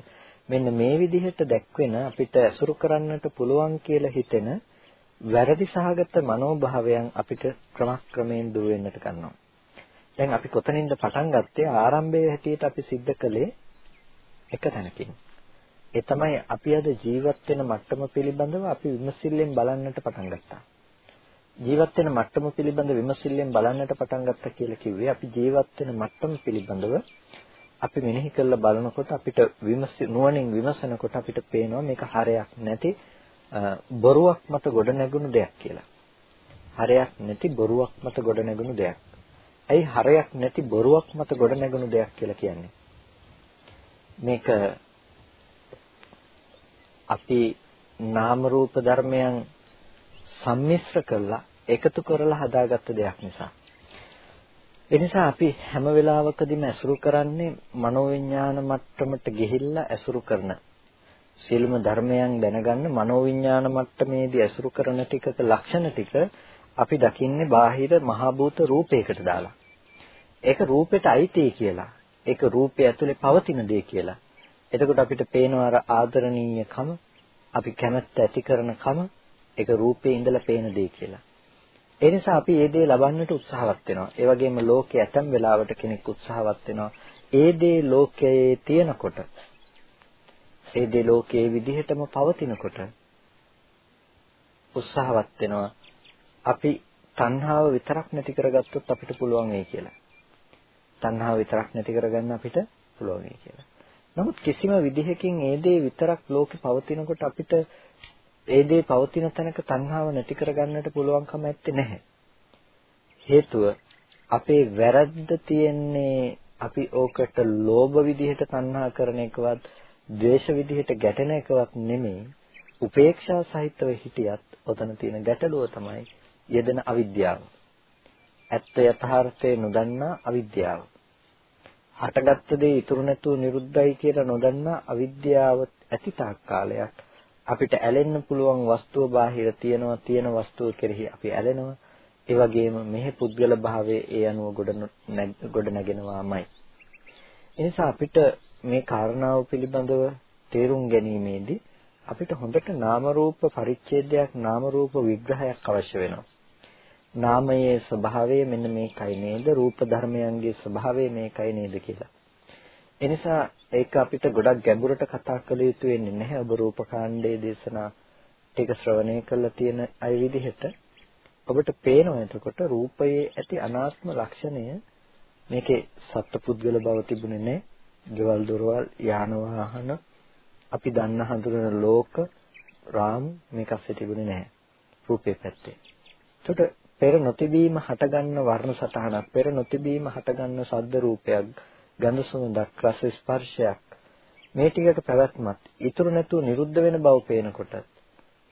මෙන්න මේ විදිහට දැක්වෙන අපිට ඇසුරු කරන්නට පුළුවන් කියලා හිතෙන වැරදි සහගත මනෝභාවයන් අපිට ක්‍රමක්‍රමයෙන් දුර වෙන්නට ගන්නවා. දැන් අපි කොතනින්ද පටන් ගත්තේ ආරම්භයේ හැටියට අපි सिद्ध කළේ එක තැනකින්. ඒ තමයි අපි අද ජීවත් වෙන මට්ටම පිළිබඳව අපි විමසිල්ලෙන් බලන්නට පටන් ගත්තා. ජීවත් වෙන මට්ටම පිළිබඳ විමසිල්ලෙන් බලන්නට පටන් ගත්තා කියලා කිව්වේ අපි ජීවත් වෙන මට්ටම පිළිබඳව අපි මෙනෙහි කරලා බලනකොට අපිට විමස නුවණින් විමසනකොට අපිට පේනවා මේක හරයක් නැති බොරුවක් මත ගොඩ නැගුණු දෙයක් කියලා. හරයක් නැති බොරුවක් මත ගොඩ නැගුණු දෙයක්. ඇයි හරයක් නැති බොරුවක් මත ගොඩ නැගුණු දෙයක් කියලා කියන්නේ? මේක අපි නාම රූප ධර්මයන් සම්මිශ්‍ර කරලා එකතු කරලා හදාගත්ත දෙයක් නිසා. ඒ නිසා අපි හැම වෙලාවකදීම ඇසුරු කරන්නේ මනෝවිඤ්ඤාණ මට්ටමට ගිහිල්ලා ඇසුරු කරන සියලුම ධර්මයන් දැනගන්න මනෝවිඤ්ඤාණ මට්ටමේදී ඇසුරු කරන ටිකක ලක්ෂණ ටික අපි දකින්නේ බාහිර මහා භූත රූපයකට දාලා. ඒක රූපෙට අයිති කියලා. ඒක රූපය ඇතුලේ පවතින දේ කියලා. එතකොට අපිට පේනවා අර ආදරණීයකම, අපි කැමැත්ත ඇති කරන කම, ඒක රූපේ ඉඳලා පේන දේ කියලා. ඒ නිසා අපි මේ දේ ලබන්නට උත්සාහවත් වෙනවා. ඒ වගේම ලෝකයේ ඇතම් වෙලාවට කෙනෙක් උත්සාහවත් වෙනවා. ඒ දේ ලෝකයේ තියෙනකොට ඒ දේ ලෝකයේ විදිහටම පවතිනකොට උත්සාහවත් වෙනවා. අපි තණ්හාව විතරක් නැති කරගත්තොත් අපිට පුළුවන් වෙයි කියලා. තණ්හාව විතරක් නැති කරගන්න අපිට පුළුවන් වෙයි කියලා. නමුත් කිසිම විදිහකින් ඒ දේ විතරක් ලෝකේ පවතිනකොට අපිට ඒ දේ පවතින තැනක තණ්හාව නැති කරගන්නට පුළුවන්කම නැත්තේ නැහැ. හේතුව අපේ වැරද්ද තියෙන්නේ අපි ඕකට ලෝභ විදිහට තණ්හා කරන එකවත්, ද්වේෂ විදිහට ගැටෙන එකවත් නෙමෙයි. උපේක්ෂා සහිතව හිටියත් ඔතන තියෙන ගැටලුව තමයි යෙදෙන අවිද්‍යාව. ඇත්ත යථාර්ථය නොදන්නා අවිද්‍යාව. හටගත්ත දේ ඉතුරු නැතුව නිරුද්ධයි කියලා නොදන්නා අවිද්‍යාව ඇති තාක් කාලයක් අපිට ඇලෙන්න පුළුවන් වස්තුව බාහිර තියෙනවා තියෙන වස්තුව කෙරෙහි අපි ඇලෙනවා ඒ වගේම මෙහි පුද්ගල භාවයේ ඒ අනුව ගොඩ ගොඩ නැගෙනවාමයි එනිසා අපිට මේ කාරණාව පිළිබඳව තේරුම් ගැනීමේදී අපිට හොඳට නාම රූප පරිච්ඡේදයක් නාම රූප විග්‍රහයක් අවශ්‍ය වෙනවා නාමයේ ස්වභාවය මෙන්න මේකයි නේද රූප ධර්මයන්ගේ ස්වභාවය මේකයි නේද කියලා එනිසා ඒක අපිට ගොඩක් ගැඹුරට කතා කළ යුතු වෙන්නේ නැහැ. ඔබ රූපකාණ්ඩයේ දේශනා ටික ශ්‍රවණය කරලා තියෙන අය විදිහට ඔබට පේනවා එතකොට රූපයේ ඇති අනාත්ම ලක්ෂණය මේකේ සත්පුද්ගල බව තිබුණේ නැහැ. ගෙවල් දොරවල් යාන වාහන අපි දන්න හඳුනන ලෝක රාම් මේකස්සේ තිබුණේ නැහැ. රූපේ පැත්තේ. එතකොට පෙර නොතිබීම හටගන්න වර්ණ සටහනක් පෙර නොතිබීම හටගන්න ශබ්ද රූපයක් ගඳ සුවඳක් රස ස්පර්ශයක් මේ ටිකක පැවැත්මත් ඉතුරු නැතුව නිරුද්ධ වෙන බව පේනකොට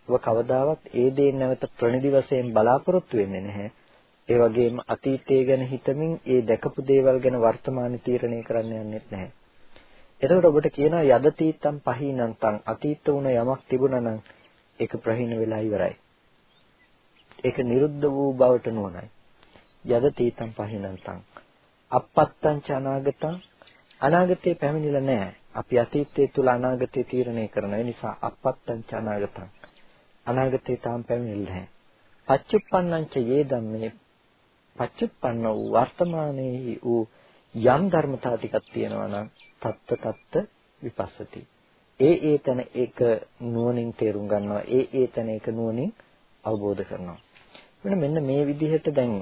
ඔබ කවදාවත් ඒ දේ නැවත ප්‍රණිදි වශයෙන් බලාපොරොත්තු වෙන්නේ නැහැ. ඒ වගේම අතීතය ගැන හිතමින් ඒ දැකපු දේවල් ගැන වර්තමාන තීරණය කරන්න යන්නෙත් නැහැ. එතකොට ඔබට කියනවා යදතීතම් පහීනන්තං අතීත වුණ යමක් තිබුණා නම් ඒක ප්‍රහීන වෙලා ඉවරයි. ඒක නිරුද්ධ වූ බවට නුවණයි. යදතීතම් පහීනන්තං අපත්තං ච අනාගතං අනාගතේ පැමිණිලා නැහැ. අපි අතීතයේ තුල අනාගතේ තීරණය කරන නිසා අපත්තං ච අනාගතං අනාගතේ තාම පැමිණෙන්නේ නැහැ. පච්චුප්පන්නං ච යේ ධම්මේ පච්චුප්පන්න වූ වර්තමානයේ වූ යම් ධර්මතා ටිකක් තියෙනවා නම් තත්ත තත්ත විපස්සති. ඒ ඒ තැන ඒක නුවණින් තේරුම් ගන්නවා. ඒ ඒ තැන ඒක නුවණින් අවබෝධ කරනවා. මෙන්න මේ විදිහට දැන්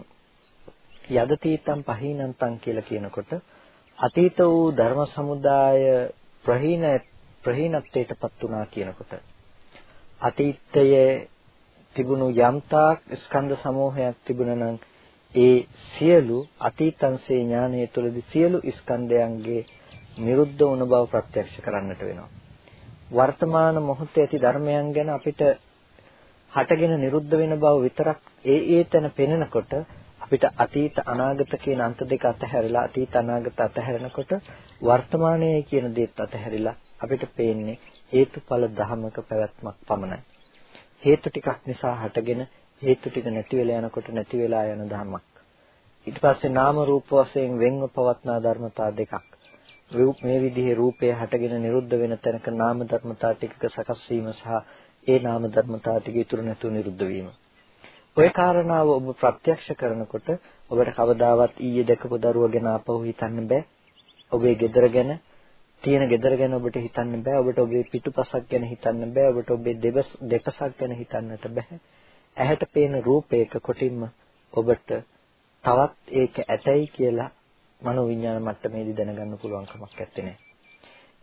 යදතීතම් පහීනන්තං කියලා කියනකොට අතීත වූ ධර්ම සමුදාය ප්‍රහීන ප්‍රහීනත්වයටපත් වුණා කියනකොට අතීතයේ තිබුණු යම්තාක් ස්කන්ධ සමූහයක් තිබුණා නම් ඒ සියලු අතීතංසේ ඥානයේ තුලදී සියලු ස්කන්ධයන්ගේ නිරුද්ධ වුණ බව ප්‍රත්‍යක්ෂ කරන්නට වෙනවා. වර්තමාන මොහොතේ ඇති ධර්මයන් ගැන අපිට හටගෙන නිරුද්ධ වෙන බව විතරක් ඒ ඒ තැන පෙනෙනකොට අපිට අතීත අනාගත කියන අන්ත දෙක අතහැරලා අතීත අනාගත අතහැරනකොට වර්තමානයේ කියන දේත් අතහැරිලා අපිට පේන්නේ හේතුඵල ධමක පැවැත්මක් පමණයි. හේතු ටිකක් නිසා හටගෙන හේතු ටික නැති වෙලා යනකොට නැති වෙලා යන ධමයක්. ඊට පස්සේ නාම රූප වශයෙන් වෙන්ව පවත්නා ධර්මතා දෙකක්. මේ විදිහේ රූපය හටගෙන නිරුද්ධ වෙන තැනක නාම ධර්මතා ටිකක සකස් වීම සහ ඒ නාම ධර්මතා ටික ඉතුරු නැතුව නිරුද්ධ වීම. ওই කාරණාව ඔබ ප්‍රත්‍යක්ෂ කරනකොට ඔබට කවදාවත් ඊයේ දැකපු දරුවා ගැන අපහු හිතන්න බෑ. ඔබේ ගෙදර ගැන තියෙන ගෙදර ගැන ඔබට හිතන්න බෑ. ඔබට ඔබේ පිටුපසක් ගැන හිතන්න බෑ. ඔබට ඔබේ දෙවස් දෙපසක් ගැන හිතන්නට බෑ. ඇහැට පේන රූපයක කොටින්ම ඔබට තවත් ඒක ඇතයි කියලා මනෝවිඤ්ඤාණ මට්ටමේදී දැනගන්න පුළුවන් කමක් නැත්තේ.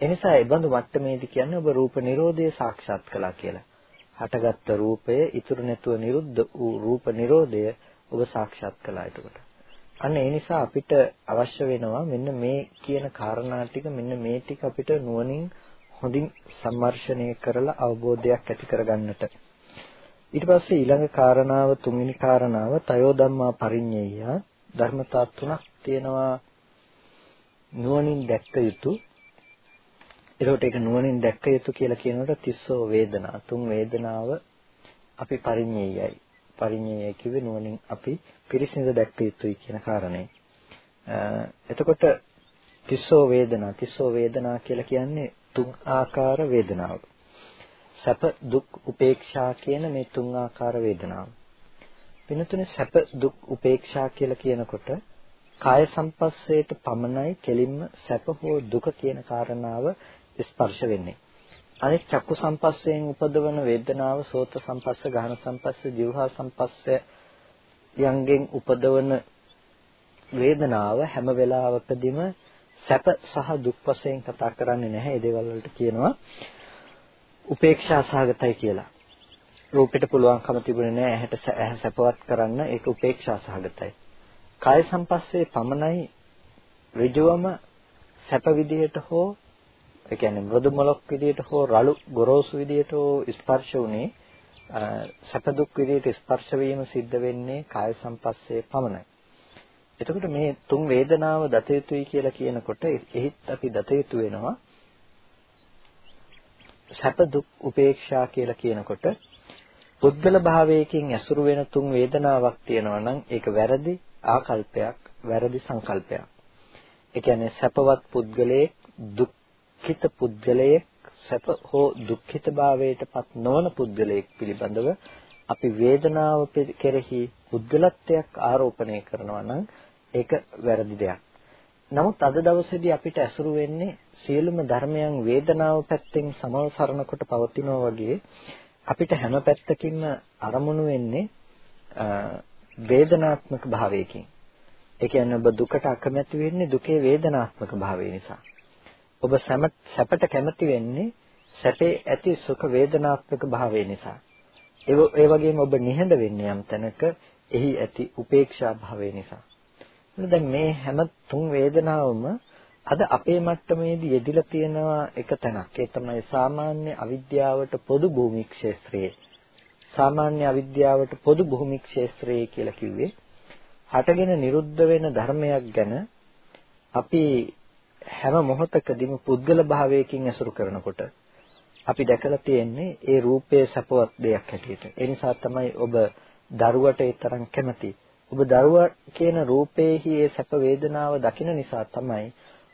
එනිසා ඒ බඳු මට්ටමේදී කියන්නේ ඔබ රූප නිරෝධය සාක්ෂාත් කළා කියලා. හටගත්ත රූපය ඉතුරු නැතුව නිරුද්ධ වූ රූප නිරෝධය ඔබ සාක්ෂාත් කළා එතකොට. අන්න ඒ නිසා අපිට අවශ්‍ය වෙනවා මෙන්න මේ කියන කාරණා ටික මෙන්න මේ ටික අපිට නුවණින් හොඳින් සම්මර්ෂණය කරලා අවබෝධයක් ඇති කරගන්නට. ඊට පස්සේ ඊළඟ කාරණාව තුන්වෙනි කාරණාව තයෝ ධම්මා පරිඤ්ඤය ධර්මතා තුනක් තියෙනවා නුවණින් දැක්ක යුතු එතකොට ඒක නුවණින් දැක්ක යුතු කියලා කියනකොට තිස්සෝ වේදනා තුන් වේදනාව අපි පරිඤ්ඤයයි පරිඤ්ඤය කිව්වේ නුවණින් අපි පිරිසිඳ දැක්ක යුතුයි කියන කාරණේ. එතකොට තිස්සෝ වේදනා තිස්සෝ වේදනා කියලා කියන්නේ තුන් ආකාර වේදනාව. සැප දුක් උපේක්ෂා කියන මේ තුන් ආකාර වේදනාව. වෙනතුනේ සැප දුක් උපේක්ෂා කියලා කියනකොට කාය සංපස්සයට පමණයි කෙලින්ම සැප හෝ දුක කියන කාරණාව ස්පර්ශ වෙන්නේ. අනිත් චක්කු සංපස්සයෙන් උපදවන වේදනාව සෝත සංපස්ස, ගහන සංපස්ස, જીවහා සංපස්ස යන්ගෙන් උපදවන වේදනාව හැම වෙලාවකදීම සැප සහ දුක් වශයෙන් කතා කරන්නේ නැහැ. ඒ දේවල් වලට කියනවා උපේක්ෂා සහගතයි කියලා. රූපෙට පුළුවන්කම තිබුණේ නැහැ ඇහැට ඇහැ සැපවත් කරන්න ඒක උපේක්ෂා සහගතයි. කාය සංපස්සේ පමණයි ඍජුවම සැප විදියට හෝ ඒ කියන්නේ මෘදු මොලොක් විදියට හෝ රළු ගොරෝසු විදියට හෝ ස්පර්ශ වුනේ සැප දුක් විදියට ස්පර්ශ වීම සිද්ධ වෙන්නේ කාය සංපස්සේ පමණයි. එතකොට මේ තුන් වේදනාව දත යුතුයි කියලා කියනකොට එහිත් අපි දත යුතු වෙනවා සැප දුක් උපේක්ෂා කියලා කියනකොට පුද්ගල භාවයකින් ඇසුරු වෙන තුන් වේදනාවක් තියෙනවා නම් ඒක වැරදි ආකල්පයක් වැරදි සංකල්පයක්. ඒ කියන්නේ සැපවත් පුද්ගලයෙක් දුක් දුක්ඛිත පුද්ගලයෙක් සැප හෝ දුක්ඛිත භාවයටපත් නොවන පුද්ගලයෙක් පිළිබඳව අපි වේදනාව කෙරෙහි පුද්ගලත්වයක් ආරෝපණය කරනවා නම් ඒක වැරදි දෙයක්. නමුත් අද දවසේදී අපිට ඇසුරු වෙන්නේ සියලුම ධර්මයන් වේදනාව පැත්තෙන් සමවසරන කොට පවතිනවා වගේ අපිට හැම පැත්තකින්ම අරමුණු වෙන්නේ වේදනාත්මක භාවයකින්. ඒ කියන්නේ ඔබ දුකට අකමැති වෙන්නේ දුකේ වේදනාත්මක භාවය නිසා. ඔබ සැපට කැමති වෙන්නේ සැපේ ඇති සුඛ වේදනාත්මක භාවය නිසා. ඒ වගේම ඔබ නිහඬ වෙන්නේ යම් තැනක එහි ඇති උපේක්ෂා භාවය නිසා. දැන් මේ හැම තුන් වේදනාවම අද අපේ මට්ටමේදී යෙදිලා තියෙනවා එක තැනක්. ඒ තමයි සාමාන්‍ය අවිද්‍යාවට පොදු භූමි ක්ෂේත්‍රයේ. සාමාන්‍ය අවිද්‍යාවට පොදු භූමි ක්ෂේත්‍රයේ කියලා කිව්වේ හටගෙන නිරුද්ධ වෙන ධර්මයක් ගැන අපි හැම මොහොතකදීම පුද්ගල භාවයකින් ඇසුරු කරනකොට අපි දැකලා තියෙන්නේ ඒ රූපයේ සපවත් දෙයක් හැටියට. ඒ නිසා තමයි ඔබ දරුවට ඒ තරම් කැමති. ඔබ දරුවා කියන රූපේහි ඒ සැප වේදනාව දකින නිසා තමයි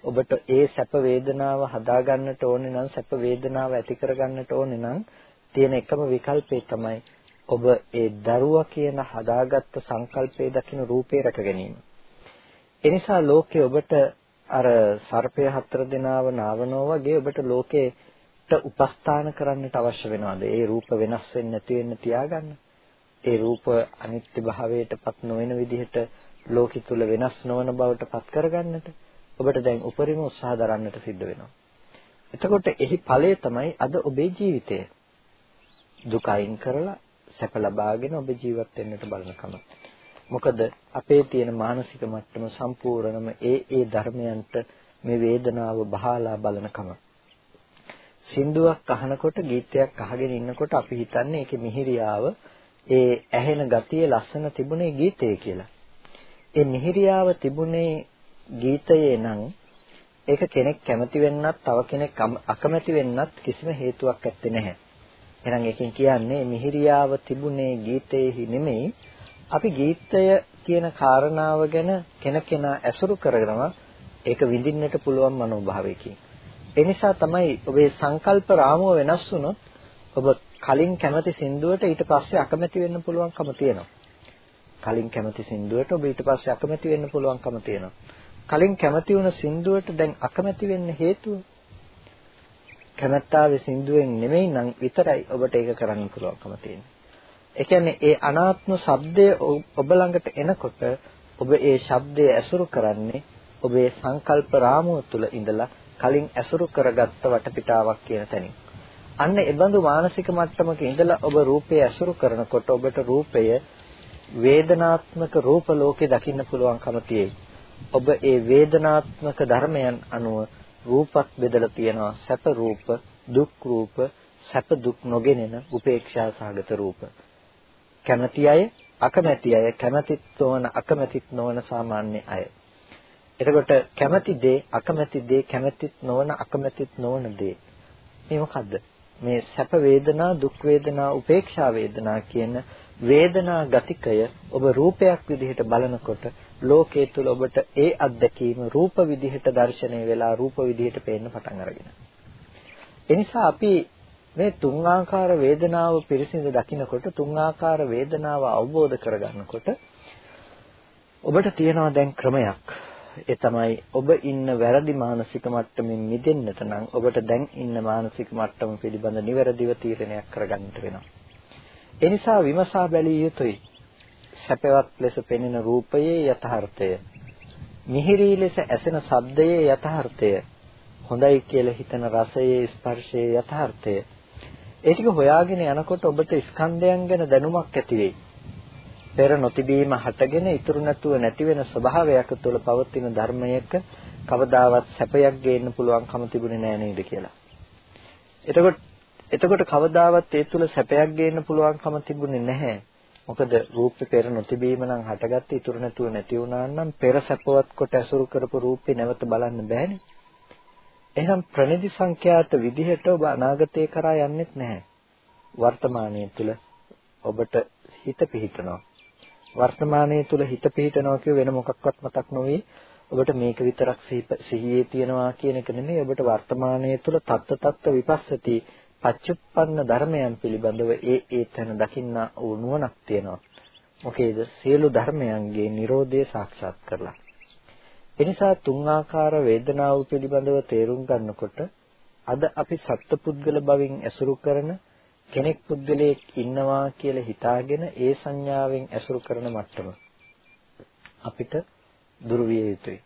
ඔබට ඒ සැප වේදනාව හදාගන්නට ඕනේ නම් සැප වේදනාව ඇති කරගන්නට ඕනේ නම් තියෙන එකම විකල්පේ තමයි ඔබ ඒ දරුවා කියන හදාගත්ත සංකල්පයේ දකින රූපේ රැක ගැනීම. එනිසා ලෝකේ ඔබට අර සර්පය හතර දෙනාව නාවනවා වගේ ඔබට ලෝකේට උපස්ථාන කරන්නට අවශ්‍ය වෙනවද? ඒ රූප වෙනස් වෙන්නේ නැති වෙන්න තියාගන්න. ඒ රූප අනිත්‍ය භාවයටපත් නොවන විදිහට ලෝකෙ තුල වෙනස් නොවන බවට පත් කරගන්නට ඔබට දැන් උපරිම උත්සාහ දරන්නට සිද්ධ වෙනවා. එතකොට එහි ඵලය තමයි අද ඔබේ ජීවිතය. දුක අයින් කරලා සැප ලබාගෙන ඔබ ජීවත් වෙන්නට බලනකම. මොකද අපේ තියෙන මානසික මට්ටම සම්පූර්ණම ඒ ඒ ධර්මයන්ට මේ වේදනාව බහලා බලනකම සින්දුවක් අහනකොට ගීතයක් අහගෙන ඉන්නකොට අපි හිතන්නේ ඒකේ මිහිරියාව ඒ ඇහෙන ගතිය ලස්සන තිබුණේ ගීතයේ කියලා. ඒ මිහිරියාව තිබුණේ ගීතයේ නම් ඒක කෙනෙක් කැමති වෙන්නත් තව කෙනෙක් අකමැති වෙන්නත් කිසිම හේතුවක් ඇත්තේ නැහැ. එහෙනම් ඒකෙන් කියන්නේ මිහිරියාව තිබුණේ ගීතයේහි නෙමෙයි අපි ගීතය කියන කාරණාව ගැන කෙනකෙනා ඇසුරු කරගෙනම ඒක විඳින්නට පුළුවන් මනෝභාවයකින්. ඒ නිසා තමයි ඔබේ සංකල්ප රාමුව වෙනස් වුණොත් ඔබ කලින් කැමති සින්දුවට ඊට පස්සේ අකමැති වෙන්න පුළුවන්කම තියෙනවා. කලින් කැමති සින්දුවට ඔබ ඊට පස්සේ අකමැති වෙන්න පුළුවන්කම තියෙනවා. කලින් කැමති වුණ සින්දුවට දැන් අකමැති වෙන්න හේතුව කැමැත්තාවේ සින්දුවෙන් නෙමෙයි නම් විතරයි ඔබට ඒක කරන්න පුළුවන්කම තියෙන්නේ. ඒ කියන්නේ ඒ අනාත්ම ශබ්දය ඔබ ළඟට එනකොට ඔබ ඒ ශබ්දය ඇසුරු කරන්නේ ඔබේ සංකල්ප රාමුව තුල ඉඳලා කලින් ඇසුරු කරගත්ත වටපිටාවක් කියන තැනින්. අන්න ඒ බඳු මානසික මට්ටමක ඉඳලා ඔබ රූපය ඇසුරු කරනකොට ඔබට රූපය වේදනාත්මක රූප ලෝකේ දකින්න පුළුවන්කම තියෙයි. ඔබ ඒ වේදනාත්මක ධර්මයන් අනුව රූපත් බෙදලා තියෙනවා සැප රූප, දුක් රූප, සැප දුක් නොගෙනෙන උපේක්ෂා සහගත රූප. කැමැති අය, අකමැති අය, කැමැතිත් නොවන අකමැතිත් නොවන සාමාන්‍ය අය. එතකොට කැමැති දේ, අකමැති දේ, කැමැතිත් නොවන අකමැතිත් නොවන දේ. මේ මොකද්ද? මේ සැප වේදනා, දුක් වේදනා, උපේක්ෂා වේදනා කියන වේදනා ගතිකය ඔබ රූපයක් විදිහට බලනකොට ලෝකයේ තුල ඔබට ඒ අත්දැකීම රූප විදිහට දැర్శණය වෙලා රූප විදිහට පේන්න පටන් අරගෙන. එනිසා අපි මේ තුන් ආකාර වේදනාව පිරිසිදු දකිනකොට තුන් ආකාර වේදනාව අවබෝධ කරගන්නකොට ඔබට තියෙනවා දැන් ක්‍රමයක්. ඒ තමයි ඔබ ඉන්න වැරදි මානසික මට්ටමින් මිදෙන්නට නම් ඔබට දැන් ඉන්න මානසික මට්ටම පිළිබඳ නිවැරදිව තීරණයක් කරගන්නට වෙනවා. ඒ නිසා විමසා බැලිය යුතුයි. සැපවත් ලෙස පෙනෙන රූපයේ යථාර්ථය. මිහිරි ලෙස ඇසෙන ශබ්දයේ යථාර්ථය. හොඳයි කියලා හිතන රසයේ ස්පර්ශයේ යථාර්ථය. ඒ ටික හොයාගෙන යනකොට ඔබට ස්කන්ධයන් ගැන දැනුමක් ඇති වෙයි. පෙර නොතිබීම හටගෙන ඉතුරු නැතුව නැති වෙන ස්වභාවයක් තුළ පවතින ධර්මයක කවදාවත් සැපයක් ගේන්න පුළුවන්කම තිබුණේ නෑ නේද කියලා. එතකොට එතකොට කවදාවත් ඒ තුළ සැපයක් ගේන්න පුළුවන්කම තිබුණේ නැහැ. මොකද රූපේ පෙර නොතිබීම නම් හටගත්තේ ඉතුරු නැතුව නැති වුණා නම් පෙර සැපවත් කොට ඇසුරු කරපු රූපේ නැවත බලන්න බෑනේ. එහෙනම් ප්‍රනිදි සංඛ්‍යාත විදිහට ඔබ අනාගතේ කරා යන්නෙත් නැහැ. වර්තමානයේ තුල ඔබට හිත පිහිටනවා. වර්තමානයේ තුල හිත පිහිටනවා කිය වෙන මොකක්වත් මතක් නොවේ. ඔබට මේක විතරක් සිහියේ තියනවා කියන එක නෙමෙයි ඔබට වර්තමානයේ තුල තත්ත තත්ත විපස්සති පච්චුප්පන්න ධර්මයන් පිළිබඳව ඒ ඒ තැන දකින්න වූ නුවණක් තියෙනවා. මොකේද සියලු ධර්මයන්ගේ Nirodhe සාක්ෂාත් කරලා. එනිසා තුන් ආකාර වේදනාව පිළිබඳව තේරුම් ගන්නකොට අද අපි සත්පුද්ගල භවෙන් ඇසුරු කරන කෙනෙක් පුද්ගලයෙක් ඉන්නවා කියලා හිතාගෙන ඒ සංඥාවෙන් ඇසුරු කරන මට්ටම අපිට දුරු විය යුතුයි.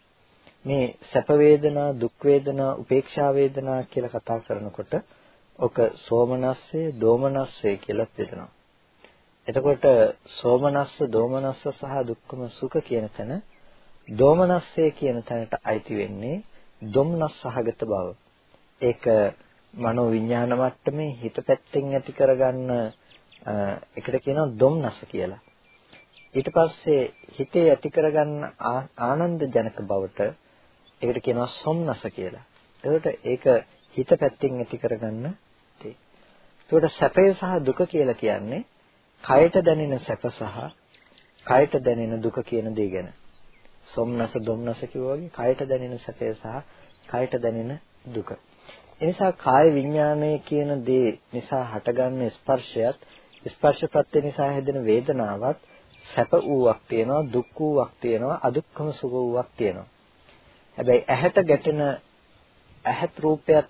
මේ සැප වේදනා, දුක් වේදනා, උපේක්ෂා වේදනා කියලා කතා කරනකොට ඔක සෝමනස්සේ, දෝමනස්සේ කියලා බෙදෙනවා. එතකොට සෝමනස්ස, දෝමනස්ස සහ දුක්ඛම සුඛ කියන තැන දෝමනස්සේ කියන තැනට අයිති වෙන්නේ දුම්නස් සහගත බව. ඒක මනෝ විඥාන මට්ටමේ හිත පැත්තෙන් ඇති කරගන්න එකට කියනවා දුම්නස කියලා. ඊට පස්සේ හිතේ ඇති කරගන්න ආනන්ද ජනක බවට ඒකට කියනවා සොම්නස කියලා. එතකොට ඒක හිත පැත්තෙන් ඇති කරගන්න දේ. එතකොට සැපය සහ දුක කියලා කියන්නේ කයට දැනෙන සැප සහ කයට දැනෙන දුක කියන දේ ගැන. සොම්නස දුම්නස කිව්වා වගේ කයට දැනෙන සැපය සහ කයට දැනෙන දුක. එනිසා කාය විඥානය කියන දේ නිසා හටගන්න ස්පර්ශයත් ස්පර්ශපත්‍ය නිසා හැදෙන වේදනාවත් සැප වූවක් තියෙනවා දුක් වූවක් තියෙනවා අදුක්කම සුඛ වූවක් තියෙනවා. හැබැයි ඇහැට ගැටෙන ඇහත් රූපයත්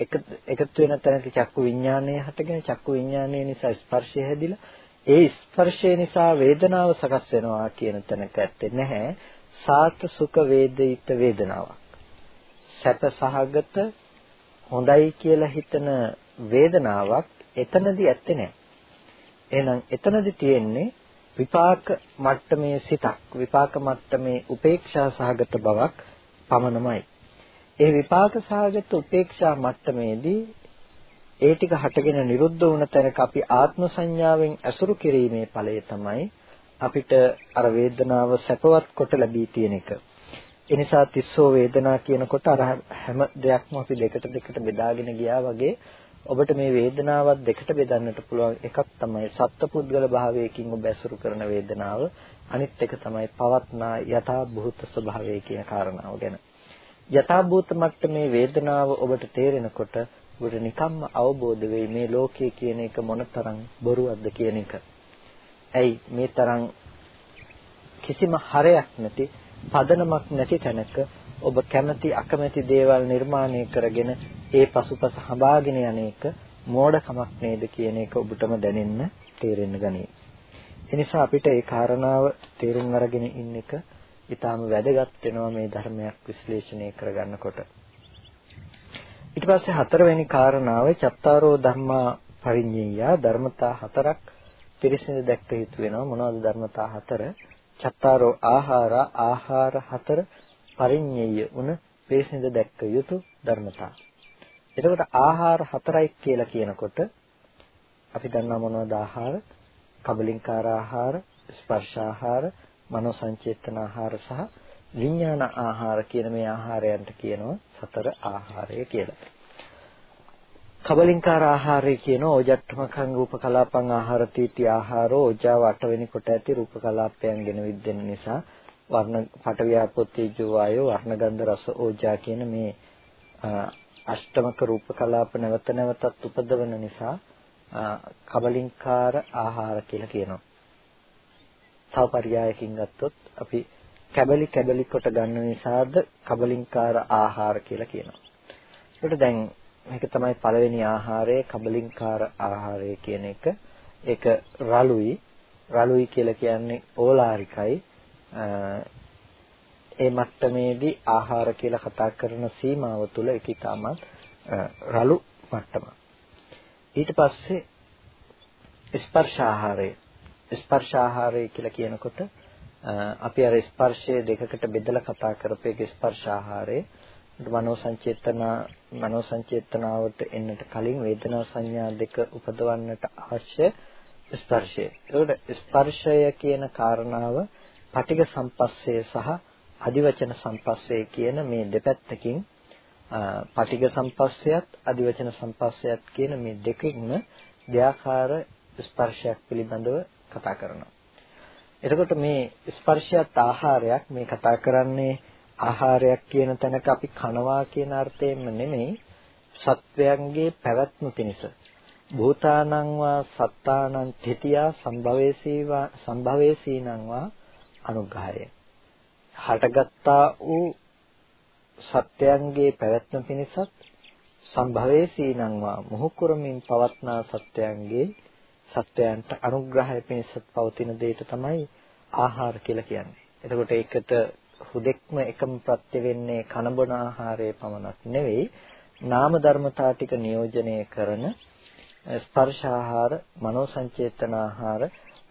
එකතු වෙන තැනක චක්කු විඥානය හටගෙන චක්කු විඥානය නිසා ස්පර්ශය හැදිලා ඒ ස්පර්ශය නිසා වේදනාව සකස් වෙනවා කියන තැනක ඇත්තේ නැහැ සාත සුඛ වේදිත වේදනාවක්. සැප සහගත හොඳයි කියලා හිතන වේදනාවක් එතනදී ඇත්තේ නැහැ. එහෙනම් එතනදී තියෙන්නේ විපාක මට්ටමේ සිතක් විපාක මට්ටමේ උපේක්ෂා සහගත බවක් පමණමයි. ඒ විපාක සහගත උපේක්ෂා මට්ටමේදී ඒ ටික හටගෙන නිරුද්ධ වුණ තැනක අපි ආත්ම සංඥාවෙන් ඇසුරු කිරීමේ ඵලය තමයි අපිට අර වේදනාව සැපවත් කොට ලැබී තියෙන එක. ඒ නිසා තිස්සෝ වේදනා කියනකොට අර හැම දෙයක්ම අපි දෙකට දෙකට බෙදාගෙන ගියා වගේ ඔබට මේ වේදනාවත් දෙකට බෙදන්නට පුළුවන් එකක් තමයි සත්පුද්ගල භාවයකින් ඔබ ඇසුරු කරන වේදනාව. අනිත් එක තමයි පවත්නා යථා භූත ස්වභාවය කියන කාරණාව ගැන. යථා භූත මට්ටමේ වේදනාව ඔබට තේරෙනකොට ඔබට නිකම්ම අවබෝධ වෙයි මේ ලෝකයේ කියන එක මොනතරම් බොරුවක්ද කියන එක. ඇයි මේ තරම් කිසිම හරයක් නැති පදනමක් නැති තැනක ඔබ කැමැති අකමැති දේවල් නිර්මාණය කරගෙන ඒ පසුපස හඹාගෙන යන එක මෝඩකමක් නේද කියන එක ඔබටම දැනෙන්න තේරෙන්න ගනී. එනිසා අපිට ඒ කාරණාව තේරුම් අරගෙන ඉන්න එක ඊටාම වැදගත් වෙනවා මේ ධර්මයක් විශ්ලේෂණය කරගන්නකොට. ඊට පස්සේ හතරවෙනි කාරණාව චත්තාරෝ ධම්මා පරිඤ්ඤය ධර්මතා හතරක් පිරිසිදු දැක්ක යුතු වෙනවා. මොනවද ධර්මතා හතර? චත්තාරෝ ආහාර ආහාර හතර පරිඤ්ඤය උන පිරිසිදු දැක්ක යුතු ධර්මතා. එතකොට ආහාර හතරයි කියලා කියනකොට අපි දන්නා මොනවද ආහාර? කබලින්කාර ආහාර ස්පර්ශ ආහාර මනෝ සංචේතන ආහාර සහ විඥාන ආහාර කියන මේ ආහාරයන්ට කියනවා සතර ආහාරය කියලා. කබලින්කාර ආහාරය කියන ඕජට්ඨමකං රූප කලාපං ආහාර තීටි ආහාරෝ ඕජාව අට වෙනි කොට ඇති රූප කලාපයන් ගෙන විද්දෙන නිසා වර්ණ පටවියාපෝතීජෝ වායෝ වර්ණ ගන්ධ රස ඕජා කියන මේ අෂ්ටමක රූප කලාප නැවත නැවතත් උපදවන නිසා කබලින්කාර ආහාර කියලා කියනවා. තව පරයයකින් ගත්තොත් අපි කැබලි කැබලි කොට ගන්න නිසාද කබලින්කාර ආහාර කියලා කියනවා. ඒකට දැන් මේක තමයි පළවෙනි ආහාරය කබලින්කාර ආහාරය කියන එක. ඒක රළුයි. රළුයි කියලා කියන්නේ ඕලාරිකයි. ඒ මට්ටමේදී ආහාර කියලා කතා කරන සීමාව තුළ ඒක ඉතාමත් රළු මට්ටමක්. ඊට පස්සේ ස්පර්ශ ආහාරය ස්පර්ශ ආහාරය කියලා කියනකොට අපි අර ස්පර්ශයේ දෙකකට බෙදලා කතා කරපු එක ස්පර්ශ ආහාරය මනෝ සංචේතන මනෝ සංචේතනාවට එන්නට කලින් වේදනා සංඥා දෙක උපදවන්නට අවශ්‍ය ස්පර්ශය. ඒකට ස්පර්ශය කියන කාරණාව පටිඝ සම්පස්සේ සහ අදිවචන සම්පස්සේ කියන මේ දෙපැත්තකින් පටිඝ සම්පස්සයත් අදිවචන සම්පස්සයත් කියන මේ දෙකින්ම දෙආකාර ස්පර්ශයක් පිළිබඳව කතා කරනවා. එතකොට මේ ස්පර්ශයත් ආහාරයක් මේ කතා කරන්නේ ආහාරයක් කියන තැනක අපි කනවා කියන අර්ථයෙන්ම නෙමෙයි සත්වයන්ගේ පැවැත්ම පිණිස භූතානං වා සත්තානං තිතියා සම්භවේසීවා සම්භවේසීනං වා අනුග්‍රහය හටගත්තා වූ සත්‍යයන්ගේ පැවැත්ම පිණිසත් සම්භවේසීනං වා මොහු කරමින් පවත්නා සත්‍යයන්ගේ සත්‍යයන්ට අනුග්‍රහය පිණිස පවතින දෙයට තමයි ආහාර කියලා කියන්නේ. එතකොට ඒකට හුදෙක්ම එකම ප්‍රත්‍ය වෙන්නේ කනබන ආහාරයේ පමණක් නෙවෙයි නාම ධර්මතා ටික නියෝජනය කරන ස්පර්ශ ආහාර, මනෝ සංචේතන ආහාර,